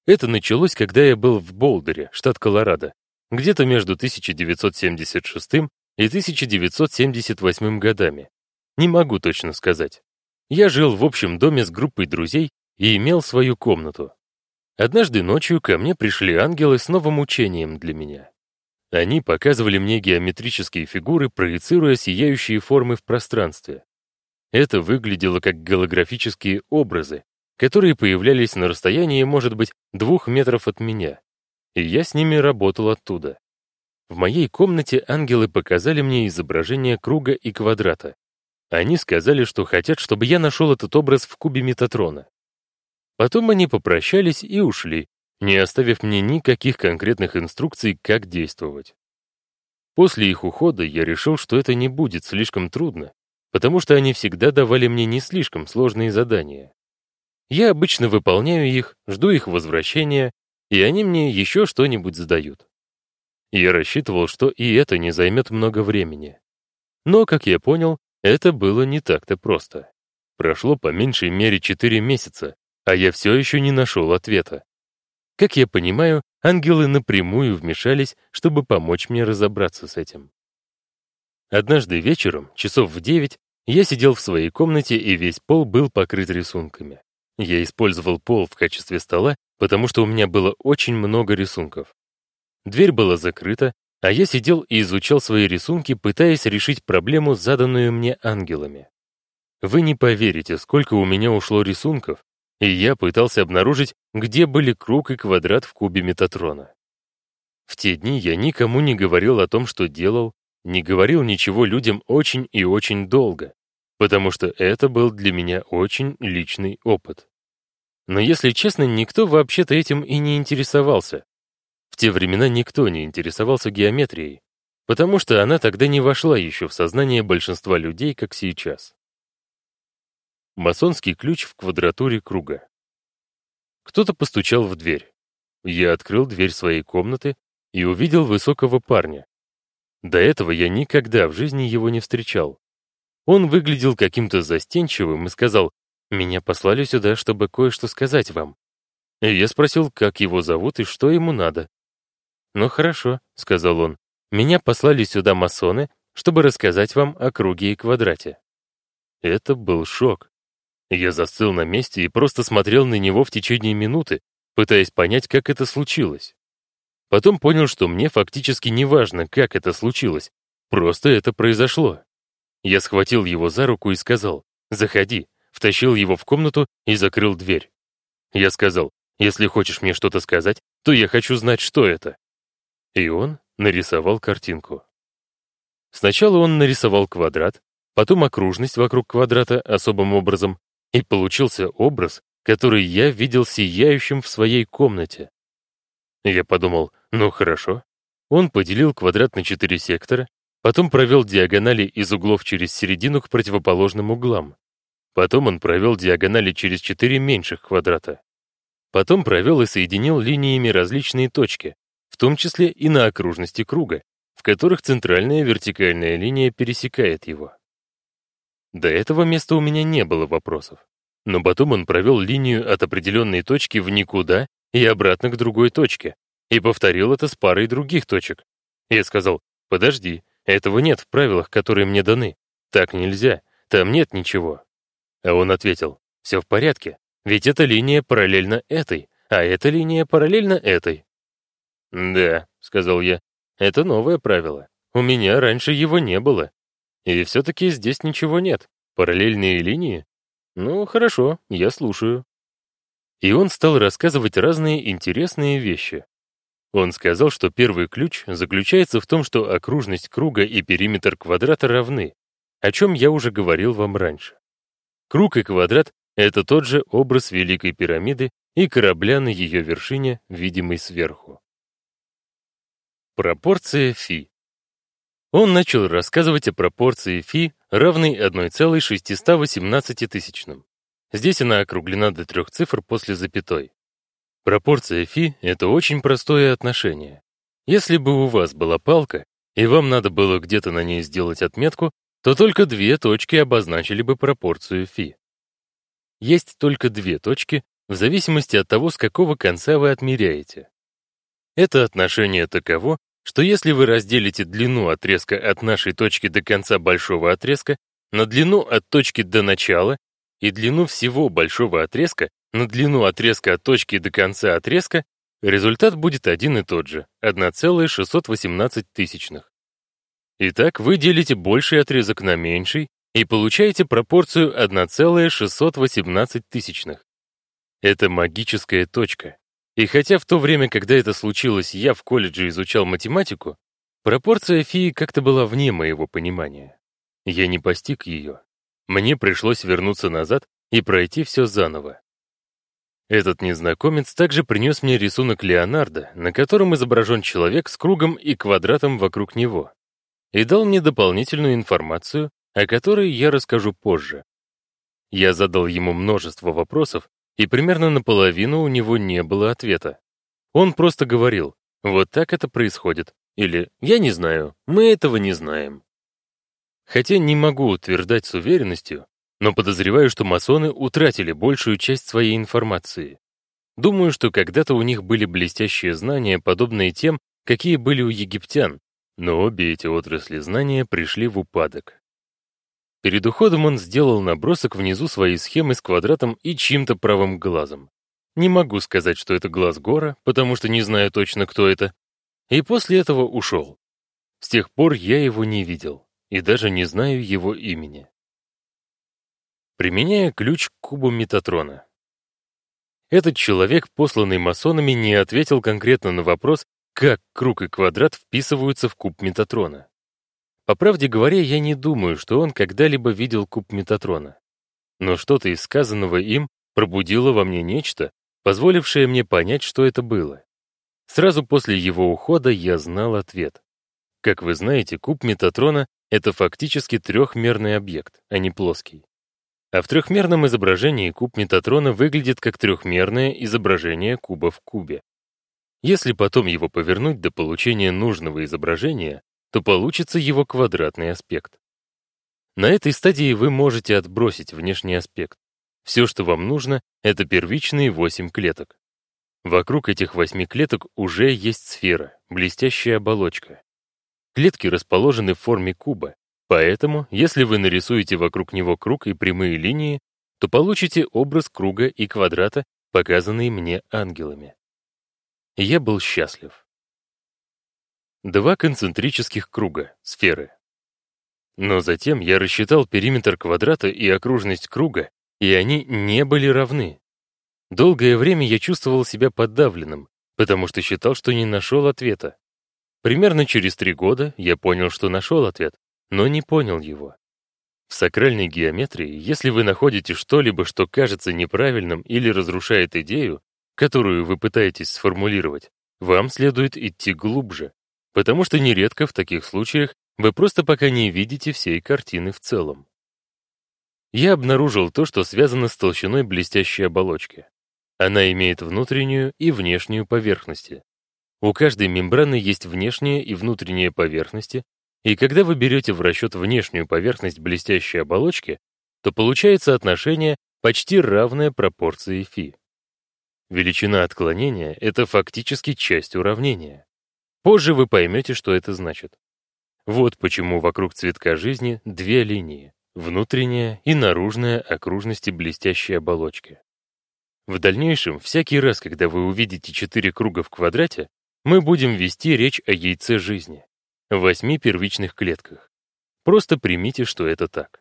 Speaker 1: Это началось, когда я был в Болдере, штат Колорадо, где-то между 1976 и 1978 годами. Не могу точно сказать. Я жил в общем доме с группой друзей и имел свою комнату. Однажды ночью ко мне пришли ангелы с новым учением для меня. Они показывали мне геометрические фигуры, проецируя сияющие формы в пространстве. Это выглядело как голографические образы, которые появлялись на расстоянии, может быть, двух метров от меня. И я с ними работал оттуда. В моей комнате ангелы показали мне изображение круга и квадрата. Они сказали, что хотят, чтобы я нашел этот образ в кубе Метатрона. Потом они попрощались и ушли, не оставив мне никаких конкретных инструкций, как действовать. После их ухода я решил, что это не будет слишком трудно, потому что они всегда давали мне не слишком сложные задания. Я обычно выполняю их, жду их возвращения, и они мне еще что-нибудь задают. Я рассчитывал, что и это не займет много времени. Но, как я понял, это было не так-то просто. Прошло по меньшей мере 4 месяца, а я все еще не нашел ответа. Как я понимаю, ангелы напрямую вмешались, чтобы помочь мне разобраться с этим. Однажды вечером, часов в девять, я сидел в своей комнате, и весь пол был покрыт рисунками. Я использовал пол в качестве стола, потому что у меня было очень много рисунков. Дверь была закрыта, а я сидел и изучал свои рисунки, пытаясь решить проблему, заданную мне ангелами. Вы не поверите, сколько у меня ушло рисунков, и я пытался обнаружить, где были круг и квадрат в кубе Метатрона. В те дни я никому не говорил о том, что делал, не говорил ничего людям очень и очень долго, потому что это был для меня очень личный опыт. Но если честно, никто вообще-то этим и не интересовался. В те времена никто не интересовался геометрией, потому что она тогда не вошла еще в сознание большинства людей, как сейчас. Масонский ключ в квадратуре круга. Кто-то постучал в дверь. Я открыл дверь своей комнаты и увидел высокого парня. До этого я никогда в жизни его не встречал. Он выглядел каким-то застенчивым и сказал, «Меня послали сюда, чтобы кое-что сказать вам». И я спросил, как его зовут и что ему надо. «Ну хорошо», — сказал он, «меня послали сюда масоны, чтобы рассказать вам о круге и квадрате». Это был шок. Я застыл на месте и просто смотрел на него в течение минуты, пытаясь понять, как это случилось. Потом понял, что мне фактически не важно, как это случилось, просто это произошло. Я схватил его за руку и сказал «Заходи», втащил его в комнату и закрыл дверь. Я сказал «Если хочешь мне что-то сказать, то я хочу знать, что это». И он нарисовал картинку. Сначала он нарисовал квадрат, потом окружность вокруг квадрата особым образом, и получился образ, который я видел сияющим в своей комнате. Я подумал, ну хорошо. Он поделил квадрат на четыре сектора, потом провел диагонали из углов через середину к противоположным углам. Потом он провел диагонали через четыре меньших квадрата. Потом провел и соединил линиями различные точки, в том числе и на окружности круга, в которых центральная вертикальная линия пересекает его. До этого места у меня не было вопросов. Но потом он провел линию от определенной точки в никуда и обратно к другой точке, и повторил это с парой других точек. Я сказал, подожди, этого нет в правилах, которые мне даны. Так нельзя, там нет ничего. А он ответил, все в порядке, ведь эта линия параллельна этой, а эта линия параллельна этой. «Да», — сказал я, — «это новое правило. У меня раньше его не было. И все-таки здесь ничего нет. Параллельные линии? Ну, хорошо, я слушаю. И он стал рассказывать разные интересные вещи. Он сказал, что первый ключ заключается в том, что окружность круга и периметр квадрата равны, о чем я уже говорил вам раньше. Круг и квадрат — это тот же образ Великой пирамиды и корабля на ее вершине, видимый сверху. Пропорция φ. Он начал рассказывать о пропорции φ, равной 1,618 тысячным. Здесь она округлена до трех цифр после запятой. Пропорция φ — это очень простое отношение. Если бы у вас была палка, и вам надо было где-то на ней сделать отметку, то только две точки обозначили бы пропорцию φ. Есть только две точки, в зависимости от того, с какого конца вы отмеряете. Это отношение таково, что если вы разделите длину отрезка от нашей точки до конца большого отрезка на длину от точки до начала и длину всего большого отрезка на длину отрезка от точки до конца отрезка, результат будет один и тот же — 1,618 тысячных. Итак, вы делите больший отрезок на меньший и получаете пропорцию 1,618 тысячных. Это магическая точка. И хотя в то время, когда это случилось, я в колледже изучал математику, пропорция фи как-то была вне моего понимания. Я не постиг ее. Мне пришлось вернуться назад и пройти все заново. Этот незнакомец также принес мне рисунок Леонардо, на котором изображен человек с кругом и квадратом вокруг него, и дал мне дополнительную информацию, о которой я расскажу позже. Я задал ему множество вопросов, и примерно наполовину у него не было ответа. Он просто говорил, вот так это происходит, или «я не знаю, мы этого не знаем». Хотя не могу утверждать с уверенностью, но подозреваю, что масоны утратили большую часть своей информации. Думаю, что когда-то у них были блестящие знания, подобные тем, какие были у египтян, но обе эти отрасли знания пришли в упадок. Перед уходом он сделал набросок внизу своей схемы с квадратом и чьим-то правым глазом. Не могу сказать, что это глаз Гора, потому что не знаю точно, кто это. И после этого ушел. С тех пор я его не видел и даже не знаю его имени. Применяя ключ к кубу Метатрона. Этот человек, посланный масонами, не ответил конкретно на вопрос, как круг и квадрат вписываются в куб Метатрона. По правде говоря, я не думаю, что он когда-либо видел куб Метатрона. Но что-то из сказанного им пробудило во мне нечто, позволившее мне понять, что это было. Сразу после его ухода я знал ответ. Как вы знаете, куб Метатрона это фактически трехмерный объект, а не плоский. А в трехмерном изображении куб Метатрона выглядит как трехмерное изображение куба в кубе. Если потом его повернуть до получения нужного изображения, то получится его квадратный аспект. На этой стадии вы можете отбросить внешний аспект. Все, что вам нужно, это первичные 8 клеток. Вокруг этих 8 клеток уже есть сфера, блестящая оболочка. Клетки расположены в форме куба, поэтому, если вы нарисуете вокруг него круг и прямые линии, то получите образ круга и квадрата, показанные мне ангелами. Я был счастлив. Два концентрических круга, сферы. Но затем я рассчитал периметр квадрата и окружность круга, и они не были равны. Долгое время я чувствовал себя подавленным, потому что считал, что не нашел ответа. Примерно через три года я понял, что нашел ответ, но не понял его. В сакральной геометрии, если вы находите что-либо, что кажется неправильным или разрушает идею, которую вы пытаетесь сформулировать, вам следует идти глубже, потому что нередко в таких случаях вы просто пока не видите всей картины в целом. Я обнаружил то, что связано с толщиной блестящей оболочки. Она имеет внутреннюю и внешнюю поверхности, у каждой мембраны есть внешняя и внутренняя поверхности, и когда вы берете в расчет внешнюю поверхность блестящей оболочки, то получается отношение почти равное пропорции φ. Величина отклонения — это фактически часть уравнения. Позже вы поймете, что это значит. Вот почему вокруг цветка жизни две линии — внутренняя и наружная окружности блестящей оболочки. В дальнейшем, всякий раз, когда вы увидите четыре круга в квадрате, мы будем вести речь о яйце жизни, восьми первичных клетках. Просто примите, что это так.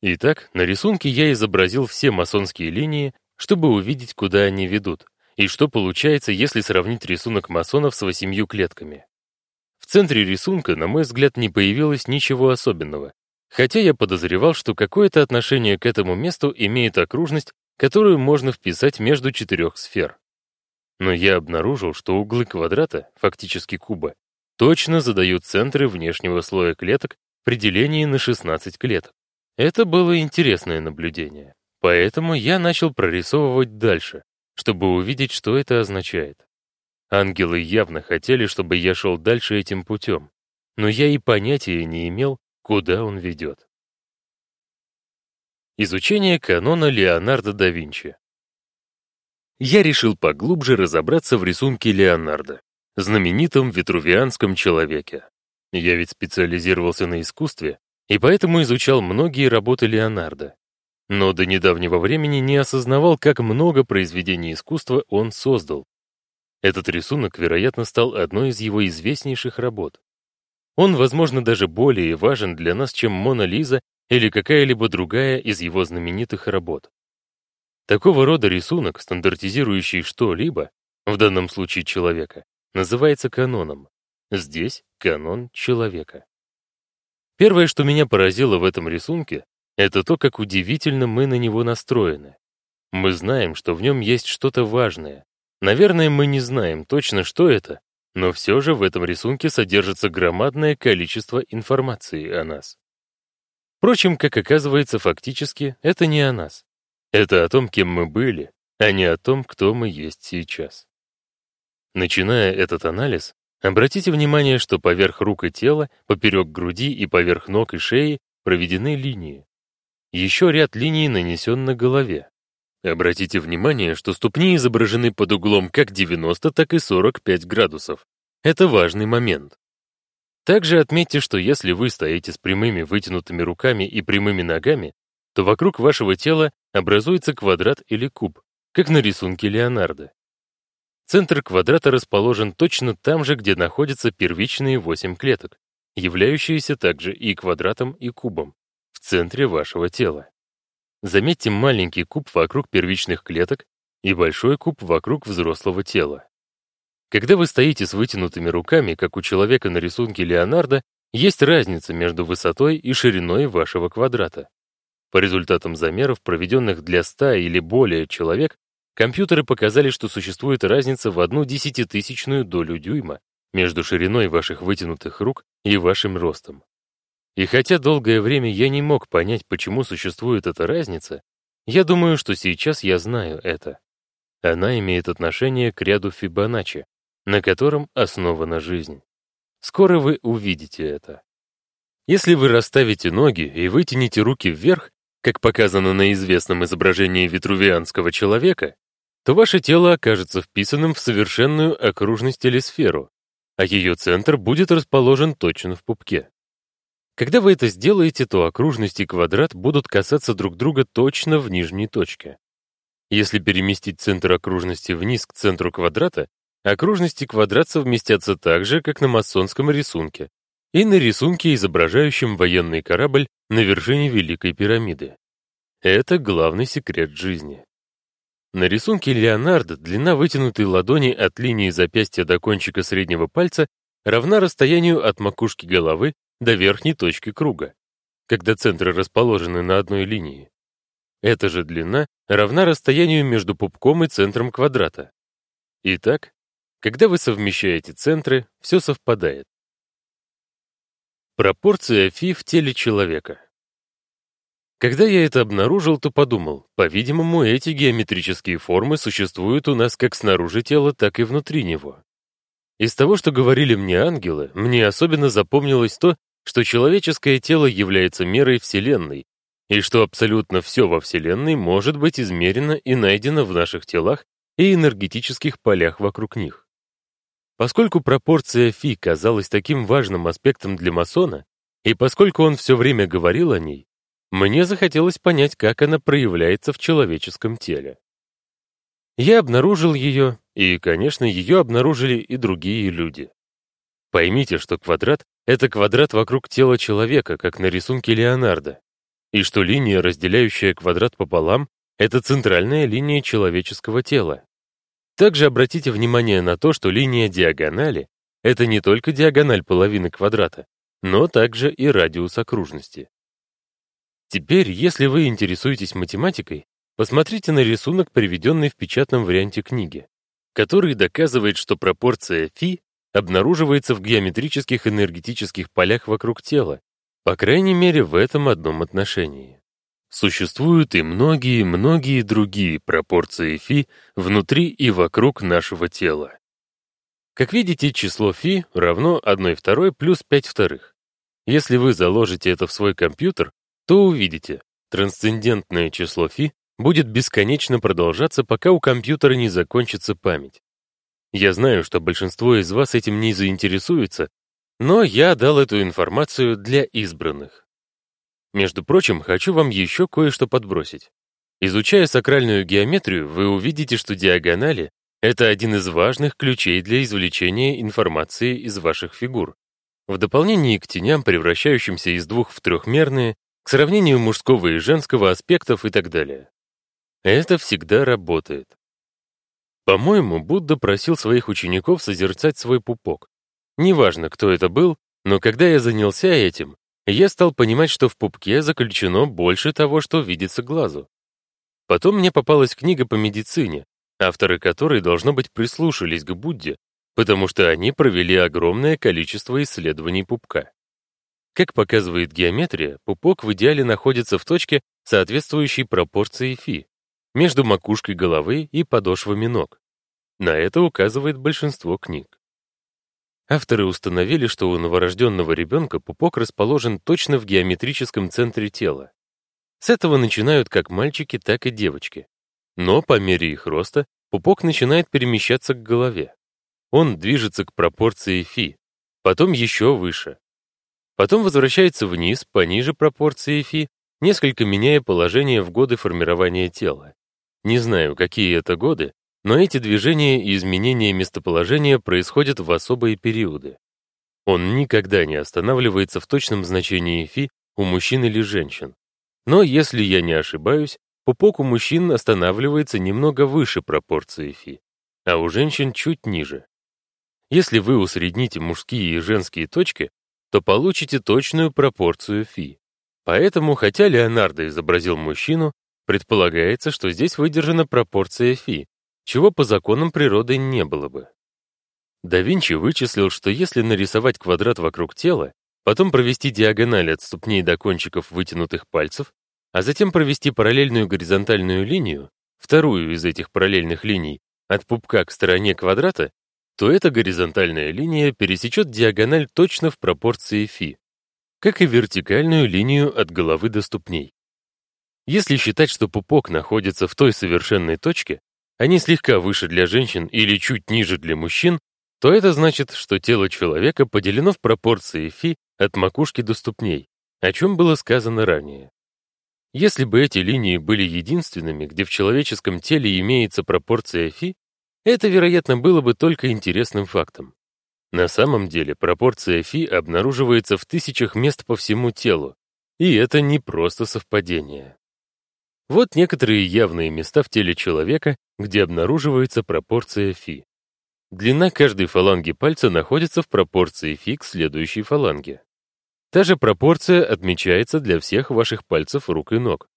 Speaker 1: Итак, на рисунке я изобразил все масонские линии, чтобы увидеть, куда они ведут, и что получается, если сравнить рисунок масонов с восемью клетками. В центре рисунка, на мой взгляд, не появилось ничего особенного, хотя я подозревал, что какое-то отношение к этому месту имеет окружность, которую можно вписать между четырех сфер. Но я обнаружил, что углы квадрата, фактически куба, точно задают центры внешнего слоя клеток при делении на 16 клеток. Это было интересное наблюдение. Поэтому я начал прорисовывать дальше, чтобы увидеть, что это означает. Ангелы явно хотели, чтобы я шел дальше этим путем, но я и понятия не имел, куда он ведет. Изучение канона Леонардо да Винчи Я решил поглубже разобраться в рисунке Леонардо, знаменитом витрувианском человеке. Я ведь специализировался на искусстве, и поэтому изучал многие работы Леонардо. Но до недавнего времени не осознавал, как много произведений искусства он создал. Этот рисунок, вероятно, стал одной из его известнейших работ. Он, возможно, даже более важен для нас, чем «Мона Лиза» или какая-либо другая из его знаменитых работ. Такого рода рисунок, стандартизирующий что-либо, в данном случае человека, называется каноном. Здесь канон человека. Первое, что меня поразило в этом рисунке, это то, как удивительно мы на него настроены. Мы знаем, что в нем есть что-то важное. Наверное, мы не знаем точно, что это, но все же в этом рисунке содержится громадное количество информации о нас. Впрочем, как оказывается, фактически это не о нас. Это о том, кем мы были, а не о том, кто мы есть сейчас. Начиная этот анализ, обратите внимание, что поверх рук и тела, поперек груди и поверх ног и шеи проведены линии. Еще ряд линий нанесен на голове. Обратите внимание, что ступни изображены под углом как 90, так и 45 градусов. Это важный момент. Также отметьте, что если вы стоите с прямыми вытянутыми руками и прямыми ногами, то вокруг вашего тела образуется квадрат или куб, как на рисунке Леонардо. Центр квадрата расположен точно там же, где находятся первичные 8 клеток, являющиеся также и квадратом, и кубом в центре вашего тела. Заметьте маленький куб вокруг первичных клеток и большой куб вокруг взрослого тела. Когда вы стоите с вытянутыми руками, как у человека на рисунке Леонардо, есть разница между высотой и шириной вашего квадрата. По результатам замеров, проведенных для 100 или более человек, компьютеры показали, что существует разница в одну десятитысячную долю дюйма между шириной ваших вытянутых рук и вашим ростом. И хотя долгое время я не мог понять, почему существует эта разница, я думаю, что сейчас я знаю это. Она имеет отношение к ряду Фибоначчи, на котором основана жизнь. Скоро вы увидите это. Если вы расставите ноги и вытянете руки вверх, как показано на известном изображении витрувианского человека, то ваше тело окажется вписанным в совершенную окружность или сферу, а ее центр будет расположен точно в пупке. Когда вы это сделаете, то окружность и квадрат будут касаться друг друга точно в нижней точке. Если переместить центр окружности вниз к центру квадрата, окружность и квадрат совместятся так же, как на масонском рисунке, и на рисунке, изображающем военный корабль на вершине Великой пирамиды. Это главный секрет жизни. На рисунке Леонардо длина вытянутой ладони от линии запястья до кончика среднего пальца равна расстоянию от макушки головы до верхней точки круга, когда центры расположены на одной линии. Эта же длина равна расстоянию между пупком и центром квадрата. Итак, когда вы совмещаете центры, все совпадает. Пропорция фи в теле человека. Когда я это обнаружил, то подумал, по-видимому, эти геометрические формы существуют у нас как снаружи тела, так и внутри него. Из того, что говорили мне ангелы, мне особенно запомнилось то, что человеческое тело является мерой Вселенной, и что абсолютно все во Вселенной может быть измерено и найдено в наших телах и энергетических полях вокруг них. Поскольку пропорция фи казалась таким важным аспектом для масона, и поскольку он все время говорил о ней, мне захотелось понять, как она проявляется в человеческом теле. Я обнаружил ее, и, конечно, ее обнаружили и другие люди. Поймите, что квадрат это квадрат вокруг тела человека, как на рисунке Леонардо, и что линия, разделяющая квадрат пополам, это центральная линия человеческого тела. Также обратите внимание на то, что линия диагонали — это не только диагональ половины квадрата, но также и радиус окружности. Теперь, если вы интересуетесь математикой, посмотрите на рисунок, приведенный в печатном варианте книги, который доказывает, что пропорция φ обнаруживается в геометрических энергетических полях вокруг тела, по крайней мере в этом одном отношении. Существуют и многие-многие другие пропорции φ внутри и вокруг нашего тела. Как видите, число φ равно 1 второй плюс 5 вторых. Если вы заложите это в свой компьютер, то увидите, трансцендентное число φ будет бесконечно продолжаться, пока у компьютера не закончится память. Я знаю, что большинство из вас этим не заинтересуется, но я дал эту информацию для избранных. Между прочим, хочу вам еще кое-что подбросить. Изучая сакральную геометрию, вы увидите, что диагонали — это один из важных ключей для извлечения информации из ваших фигур. В дополнение к теням, превращающимся из двух в трехмерные, к сравнению мужского и женского аспектов и так далее. Это всегда работает. По-моему, Будда просил своих учеников созерцать свой пупок. Неважно, кто это был, но когда я занялся этим, я стал понимать, что в пупке заключено больше того, что видится глазу. Потом мне попалась книга по медицине, авторы которой, должно быть, прислушались к Будде, потому что они провели огромное количество исследований пупка. Как показывает геометрия, пупок в идеале находится в точке, соответствующей пропорции фи, между макушкой головы и подошвами ног. На это указывает большинство книг. Авторы установили, что у новорожденного ребенка пупок расположен точно в геометрическом центре тела. С этого начинают как мальчики, так и девочки. Но по мере их роста пупок начинает перемещаться к голове. Он движется к пропорции фи, потом еще выше. Потом возвращается вниз, пониже пропорции фи, несколько меняя положение в годы формирования тела. Не знаю, какие это годы, но эти движения и изменения местоположения происходят в особые периоды. Он никогда не останавливается в точном значении фи у мужчин или женщин. Но если я не ошибаюсь, пупок у мужчин останавливается немного выше пропорции фи, а у женщин чуть ниже. Если вы усредните мужские и женские точки, то получите точную пропорцию фи. Поэтому, хотя Леонардо изобразил мужчину, предполагается, что здесь выдержана пропорция фи, чего по законам природы не было бы. Да Винчи вычислил, что если нарисовать квадрат вокруг тела, потом провести диагональ от ступней до кончиков вытянутых пальцев, а затем провести параллельную горизонтальную линию, вторую из этих параллельных линий, от пупка к стороне квадрата, то эта горизонтальная линия пересечет диагональ точно в пропорции φ, как и вертикальную линию от головы до ступней. Если считать, что пупок находится в той совершенной точке, они слегка выше для женщин или чуть ниже для мужчин, то это значит, что тело человека поделено в пропорции фи от макушки до ступней, о чем было сказано ранее. Если бы эти линии были единственными, где в человеческом теле имеется пропорция фи, это, вероятно, было бы только интересным фактом. На самом деле пропорция фи обнаруживается в тысячах мест по всему телу, и это не просто совпадение. Вот некоторые явные места в теле человека, где обнаруживается пропорция фи. Длина каждой фаланги пальца находится в пропорции фи к следующей фаланге. Та же пропорция отмечается для всех ваших пальцев рук и ног.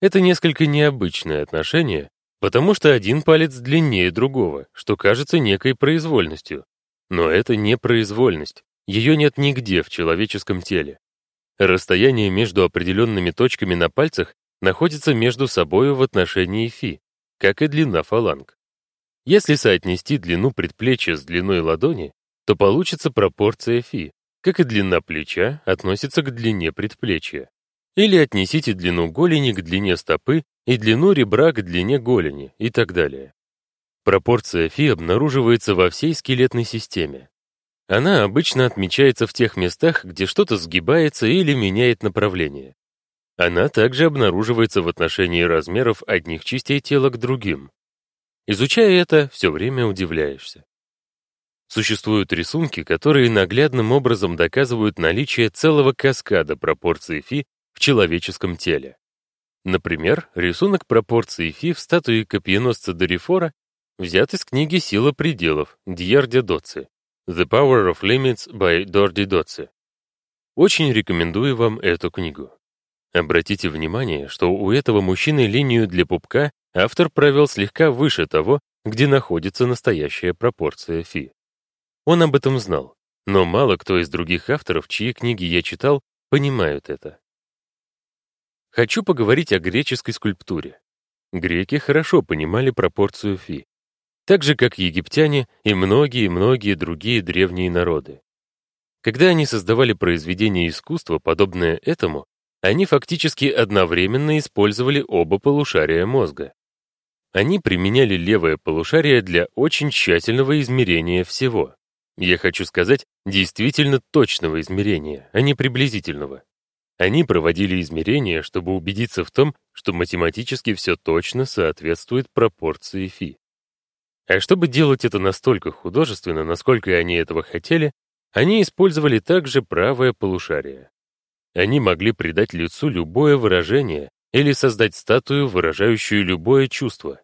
Speaker 1: Это несколько необычное отношение, потому что один палец длиннее другого, что кажется некой произвольностью. Но это не произвольность, ее нет нигде в человеческом теле. Расстояние между определенными точками на пальцах находится между собою в отношении фи, как и длина фаланг. Если соотнести длину предплечья с длиной ладони, то получится пропорция фи, как и длина плеча относится к длине предплечья. Или отнесите длину голени к длине стопы и длину ребра к длине голени и так далее. Пропорция фи обнаруживается во всей скелетной системе. Она обычно отмечается в тех местах, где что-то сгибается или меняет направление. Она также обнаруживается в отношении размеров одних частей тела к другим. Изучая это, все время удивляешься. Существуют рисунки, которые наглядным образом доказывают наличие целого каскада пропорций фи в человеческом теле. Например, рисунок пропорций фи в статуе копьеносца Дорифора взят из книги «Сила пределов» Дьярдя Доци «The Power of Limits» by Дорди Доци. Очень рекомендую вам эту книгу. Обратите внимание, что у этого мужчины линию для пупка автор провел слегка выше того, где находится настоящая пропорция фи. Он об этом знал, но мало кто из других авторов, чьи книги я читал, понимают это. Хочу поговорить о греческой скульптуре. Греки хорошо понимали пропорцию фи, так же, как египтяне и многие-многие другие древние народы. Когда они создавали произведения искусства, подобное этому, они фактически одновременно использовали оба полушария мозга. Они применяли левое полушарие для очень тщательного измерения всего. Я хочу сказать, действительно точного измерения, а не приблизительного. Они проводили измерения, чтобы убедиться в том, что математически все точно соответствует пропорции фи. А чтобы делать это настолько художественно, насколько они этого хотели, они использовали также правое полушарие. Они могли придать лицу любое выражение или создать статую, выражающую любое чувство.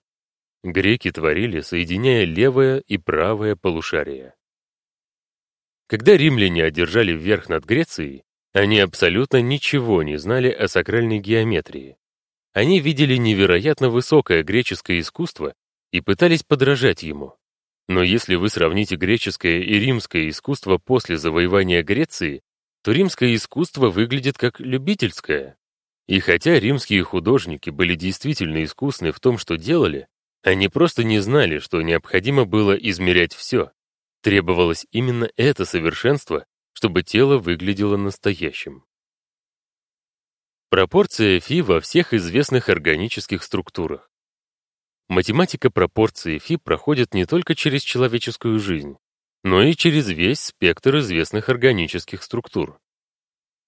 Speaker 1: Греки творили, соединяя левое и правое полушарие. Когда римляне одержали верх над Грецией, они абсолютно ничего не знали о сакральной геометрии. Они видели невероятно высокое греческое искусство и пытались подражать ему. Но если вы сравните греческое и римское искусство после завоевания Греции, то римское искусство выглядит как любительское. И хотя римские художники были действительно искусны в том, что делали, они просто не знали, что необходимо было измерять все. Требовалось именно это совершенство, чтобы тело выглядело настоящим. Пропорция фи во всех известных органических структурах. Математика пропорции фи проходит не только через человеческую жизнь, но и через весь спектр известных органических структур.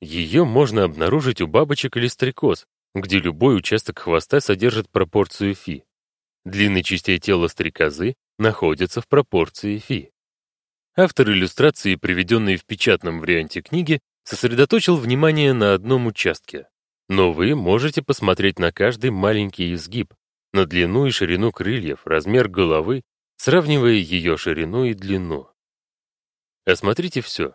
Speaker 1: Ее можно обнаружить у бабочек или стрекоз, где любой участок хвоста содержит пропорцию фи. Длины частей тела стрекозы находятся в пропорции фи. Автор иллюстрации, приведенной в печатном варианте книги, сосредоточил внимание на одном участке. Но вы можете посмотреть на каждый маленький изгиб, на длину и ширину крыльев, размер головы, сравнивая ее ширину и длину. Осмотрите все.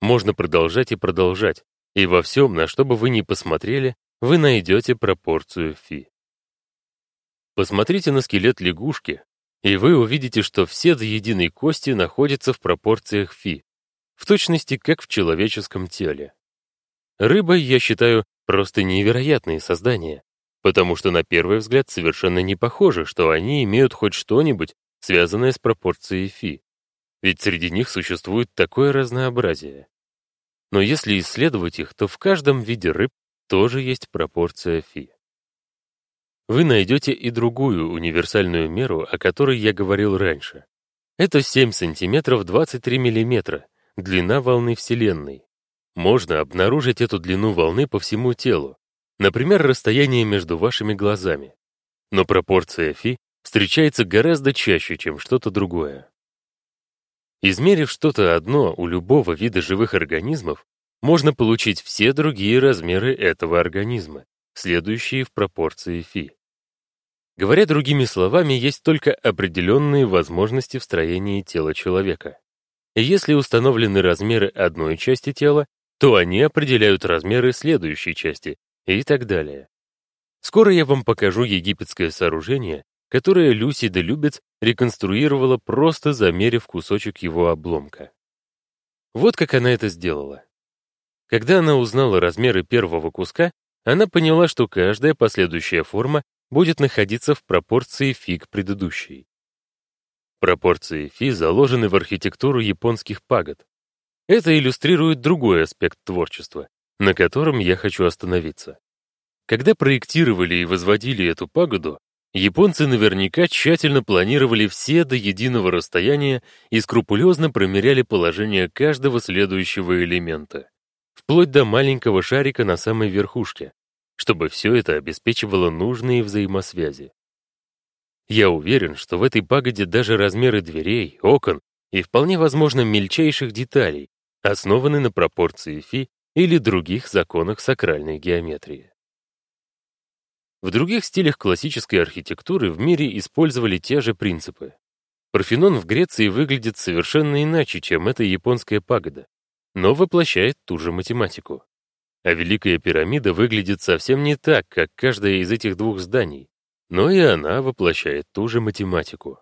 Speaker 1: Можно продолжать и продолжать, и во всем, на что бы вы ни посмотрели, вы найдете пропорцию фи. Посмотрите на скелет лягушки, и вы увидите, что все до единой кости находятся в пропорциях фи, в точности как в человеческом теле. Рыбы, я считаю, просто невероятные создания потому что на первый взгляд совершенно не похоже, что они имеют хоть что-нибудь, связанное с пропорцией фи. Ведь среди них существует такое разнообразие. Но если исследовать их, то в каждом виде рыб тоже есть пропорция фи. Вы найдете и другую универсальную меру, о которой я говорил раньше. Это 7 сантиметров 23 миллиметра, длина волны Вселенной. Можно обнаружить эту длину волны по всему телу, Например, расстояние между вашими глазами. Но пропорция φ встречается гораздо чаще, чем что-то другое. Измерив что-то одно у любого вида живых организмов, можно получить все другие размеры этого организма, следующие в пропорции φ. Говоря другими словами, есть только определенные возможности в строении тела человека. Если установлены размеры одной части тела, то они определяют размеры следующей части, и так далее. Скоро я вам покажу египетское сооружение, которое Люси де Любец реконструировала, просто замерив кусочек его обломка. Вот как она это сделала. Когда она узнала размеры первого куска, она поняла, что каждая последующая форма будет находиться в пропорции фи к предыдущей. Пропорции фи заложены в архитектуру японских пагод. Это иллюстрирует другой аспект творчества на котором я хочу остановиться. Когда проектировали и возводили эту пагоду, японцы наверняка тщательно планировали все до единого расстояния и скрупулезно промеряли положение каждого следующего элемента, вплоть до маленького шарика на самой верхушке, чтобы все это обеспечивало нужные взаимосвязи. Я уверен, что в этой пагоде даже размеры дверей, окон и вполне возможно мельчайших деталей основаны на пропорции фи или других законах сакральной геометрии. В других стилях классической архитектуры в мире использовали те же принципы. Парфенон в Греции выглядит совершенно иначе, чем эта японская пагода, но воплощает ту же математику. А Великая пирамида выглядит совсем не так, как каждое из этих двух зданий, но и она воплощает ту же математику.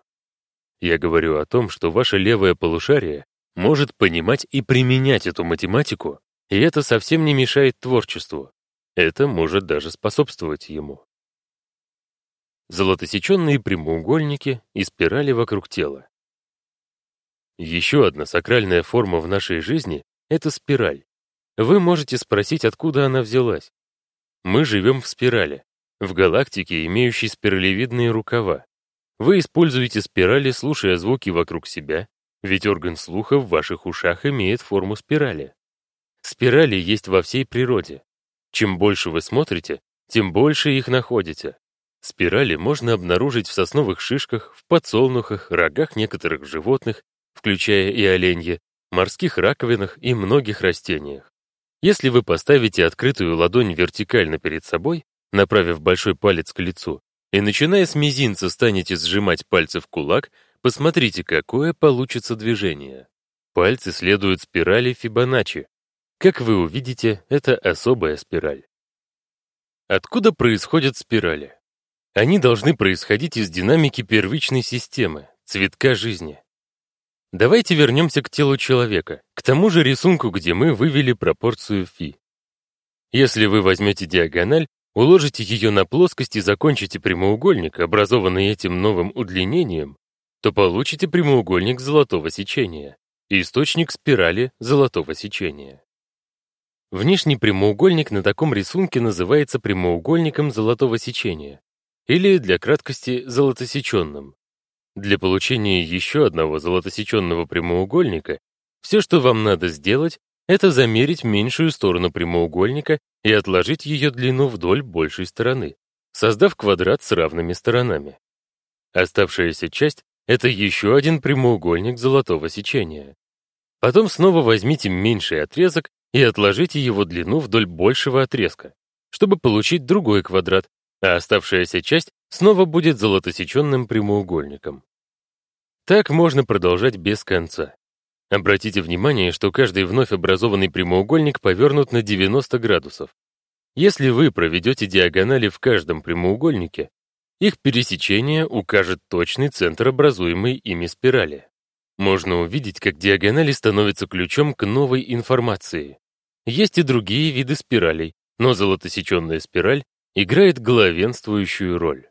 Speaker 1: Я говорю о том, что ваше левое полушарие может понимать и применять эту математику и это совсем не мешает творчеству. Это может даже способствовать ему. Золотосеченные прямоугольники и спирали вокруг тела. Еще одна сакральная форма в нашей жизни — это спираль. Вы можете спросить, откуда она взялась. Мы живем в спирали, в галактике, имеющей спиралевидные рукава. Вы используете спирали, слушая звуки вокруг себя, ведь орган слуха в ваших ушах имеет форму спирали. Спирали есть во всей природе. Чем больше вы смотрите, тем больше их находите. Спирали можно обнаружить в сосновых шишках, в подсолнухах, рогах некоторых животных, включая и оленьи, морских раковинах и многих растениях. Если вы поставите открытую ладонь вертикально перед собой, направив большой палец к лицу, и начиная с мизинца станете сжимать пальцы в кулак, посмотрите, какое получится движение. Пальцы следуют спирали Фибоначчи. Как вы увидите, это особая спираль. Откуда происходят спирали? Они должны происходить из динамики первичной системы, цветка жизни. Давайте вернемся к телу человека, к тому же рисунку, где мы вывели пропорцию φ. Если вы возьмете диагональ, уложите ее на плоскость и закончите прямоугольник, образованный этим новым удлинением, то получите прямоугольник золотого сечения, источник спирали золотого сечения. Внешний прямоугольник на таком рисунке называется прямоугольником золотого сечения, или, для краткости, золотосеченным. Для получения еще одного золотосеченного прямоугольника все, что вам надо сделать, это замерить меньшую сторону прямоугольника и отложить ее длину вдоль большей стороны, создав квадрат с равными сторонами. Оставшаяся часть — это еще один прямоугольник золотого сечения. Потом снова возьмите меньший отрезок и отложите его длину вдоль большего отрезка, чтобы получить другой квадрат, а оставшаяся часть снова будет золотосеченным прямоугольником. Так можно продолжать без конца. Обратите внимание, что каждый вновь образованный прямоугольник повернут на 90 градусов. Если вы проведете диагонали в каждом прямоугольнике, их пересечение укажет точный центр образуемой ими спирали. Можно увидеть, как диагонали становятся ключом к новой информации. Есть и другие виды спиралей, но золотосеченная спираль играет главенствующую роль.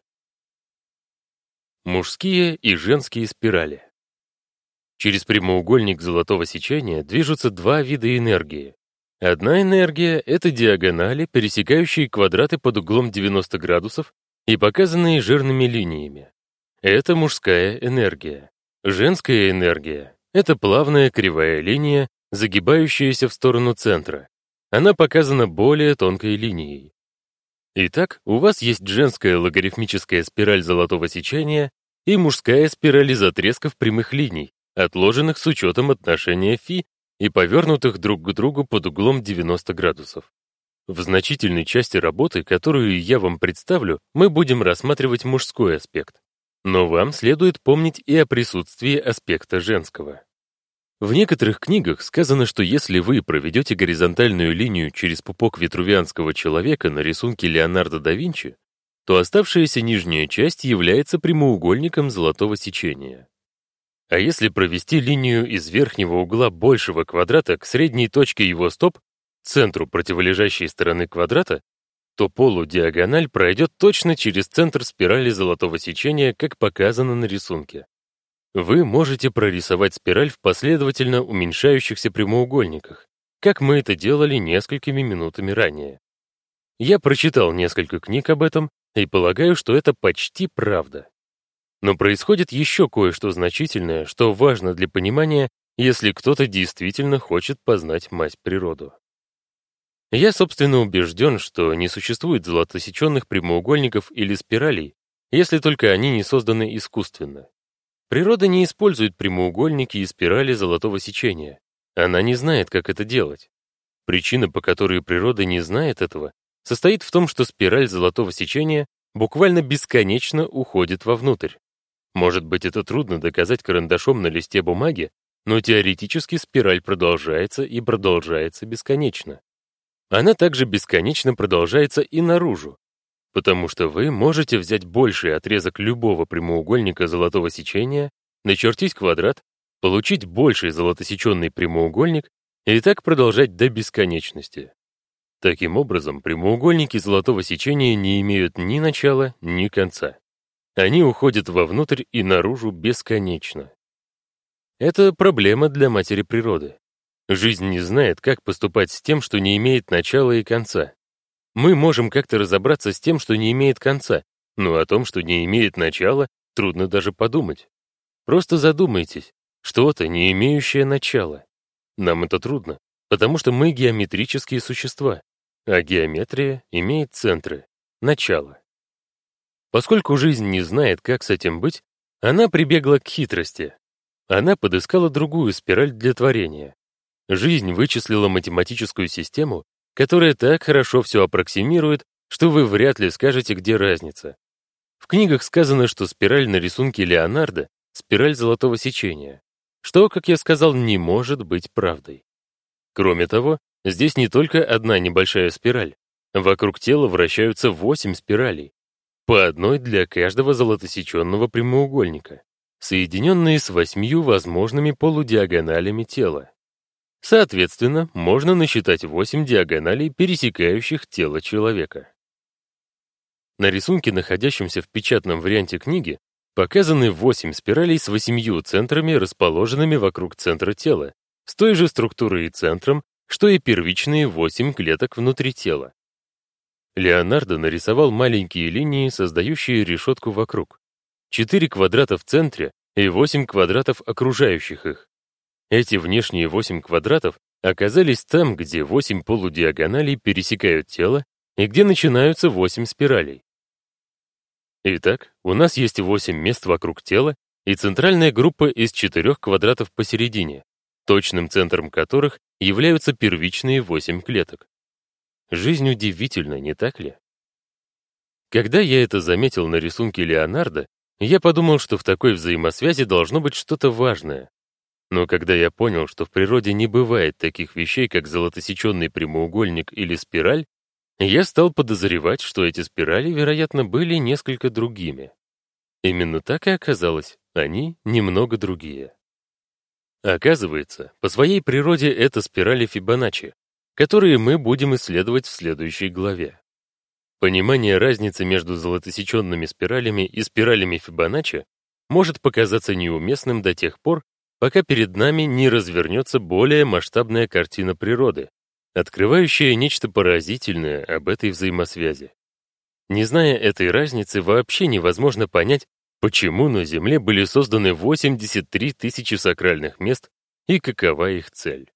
Speaker 1: Мужские и женские спирали. Через прямоугольник золотого сечения движутся два вида энергии. Одна энергия — это диагонали, пересекающие квадраты под углом 90 градусов и показанные жирными линиями. Это мужская энергия. Женская энергия — это плавная кривая линия, загибающаяся в сторону центра. Она показана более тонкой линией. Итак, у вас есть женская логарифмическая спираль золотого сечения и мужская спираль из отрезков прямых линий, отложенных с учетом отношения φ и повернутых друг к другу под углом 90 градусов. В значительной части работы, которую я вам представлю, мы будем рассматривать мужской аспект. Но вам следует помнить и о присутствии аспекта женского. В некоторых книгах сказано, что если вы проведете горизонтальную линию через пупок витрувианского человека на рисунке Леонардо да Винчи, то оставшаяся нижняя часть является прямоугольником золотого сечения. А если провести линию из верхнего угла большего квадрата к средней точке его стоп, центру противолежащей стороны квадрата, то полудиагональ пройдет точно через центр спирали золотого сечения, как показано на рисунке. Вы можете прорисовать спираль в последовательно уменьшающихся прямоугольниках, как мы это делали несколькими минутами ранее. Я прочитал несколько книг об этом и полагаю, что это почти правда. Но происходит еще кое-что значительное, что важно для понимания, если кто-то действительно хочет познать мать природу. Я, собственно, убежден, что не существует золотосеченных прямоугольников или спиралей, если только они не созданы искусственно. Природа не использует прямоугольники и спирали золотого сечения. Она не знает, как это делать. Причина, по которой природа не знает этого, состоит в том, что спираль золотого сечения буквально бесконечно уходит вовнутрь. Может быть, это трудно доказать карандашом на листе бумаги, но теоретически спираль продолжается и продолжается бесконечно. Она также бесконечно продолжается и наружу, потому что вы можете взять больший отрезок любого прямоугольника золотого сечения, начертить квадрат, получить больший золотосеченный прямоугольник и так продолжать до бесконечности. Таким образом, прямоугольники золотого сечения не имеют ни начала, ни конца. Они уходят вовнутрь и наружу бесконечно. Это проблема для матери природы. Жизнь не знает, как поступать с тем, что не имеет начала и конца. Мы можем как-то разобраться с тем, что не имеет конца, но о том, что не имеет начала, трудно даже подумать. Просто задумайтесь, что-то, не имеющее начала. Нам это трудно, потому что мы геометрические существа, а геометрия имеет центры, начало. Поскольку жизнь не знает, как с этим быть, она прибегла к хитрости. Она подыскала другую спираль для творения. Жизнь вычислила математическую систему, которая так хорошо все аппроксимирует, что вы вряд ли скажете, где разница. В книгах сказано, что спираль на рисунке Леонардо — спираль золотого сечения, что, как я сказал, не может быть правдой. Кроме того, здесь не только одна небольшая спираль. Вокруг тела вращаются восемь спиралей, по одной для каждого золотосеченного прямоугольника, соединенные с восьмью возможными полудиагоналями тела. Соответственно, можно насчитать 8 диагоналей, пересекающих тело человека. На рисунке, находящемся в печатном варианте книги, показаны 8 спиралей с восемью центрами, расположенными вокруг центра тела, с той же структурой и центром, что и первичные 8 клеток внутри тела. Леонардо нарисовал маленькие линии, создающие решетку вокруг. 4 квадрата в центре и 8 квадратов окружающих их. Эти внешние 8 квадратов оказались там, где 8 полудиагоналей пересекают тело и где начинаются 8 спиралей. Итак, у нас есть 8 мест вокруг тела и центральная группа из 4 квадратов посередине, точным центром которых являются первичные 8 клеток. Жизнь удивительна, не так ли? Когда я это заметил на рисунке Леонардо, я подумал, что в такой взаимосвязи должно быть что-то важное. Но когда я понял, что в природе не бывает таких вещей, как золотосеченный прямоугольник или спираль, я стал подозревать, что эти спирали, вероятно, были несколько другими. Именно так и оказалось, они немного другие. Оказывается, по своей природе это спирали Фибоначчи, которые мы будем исследовать в следующей главе. Понимание разницы между золотосеченными спиралями и спиралями Фибоначчи может показаться неуместным до тех пор, пока перед нами не развернется более масштабная картина природы, открывающая нечто поразительное об этой взаимосвязи. Не зная этой разницы, вообще невозможно понять, почему на Земле были созданы 83 тысячи сакральных мест и какова их цель.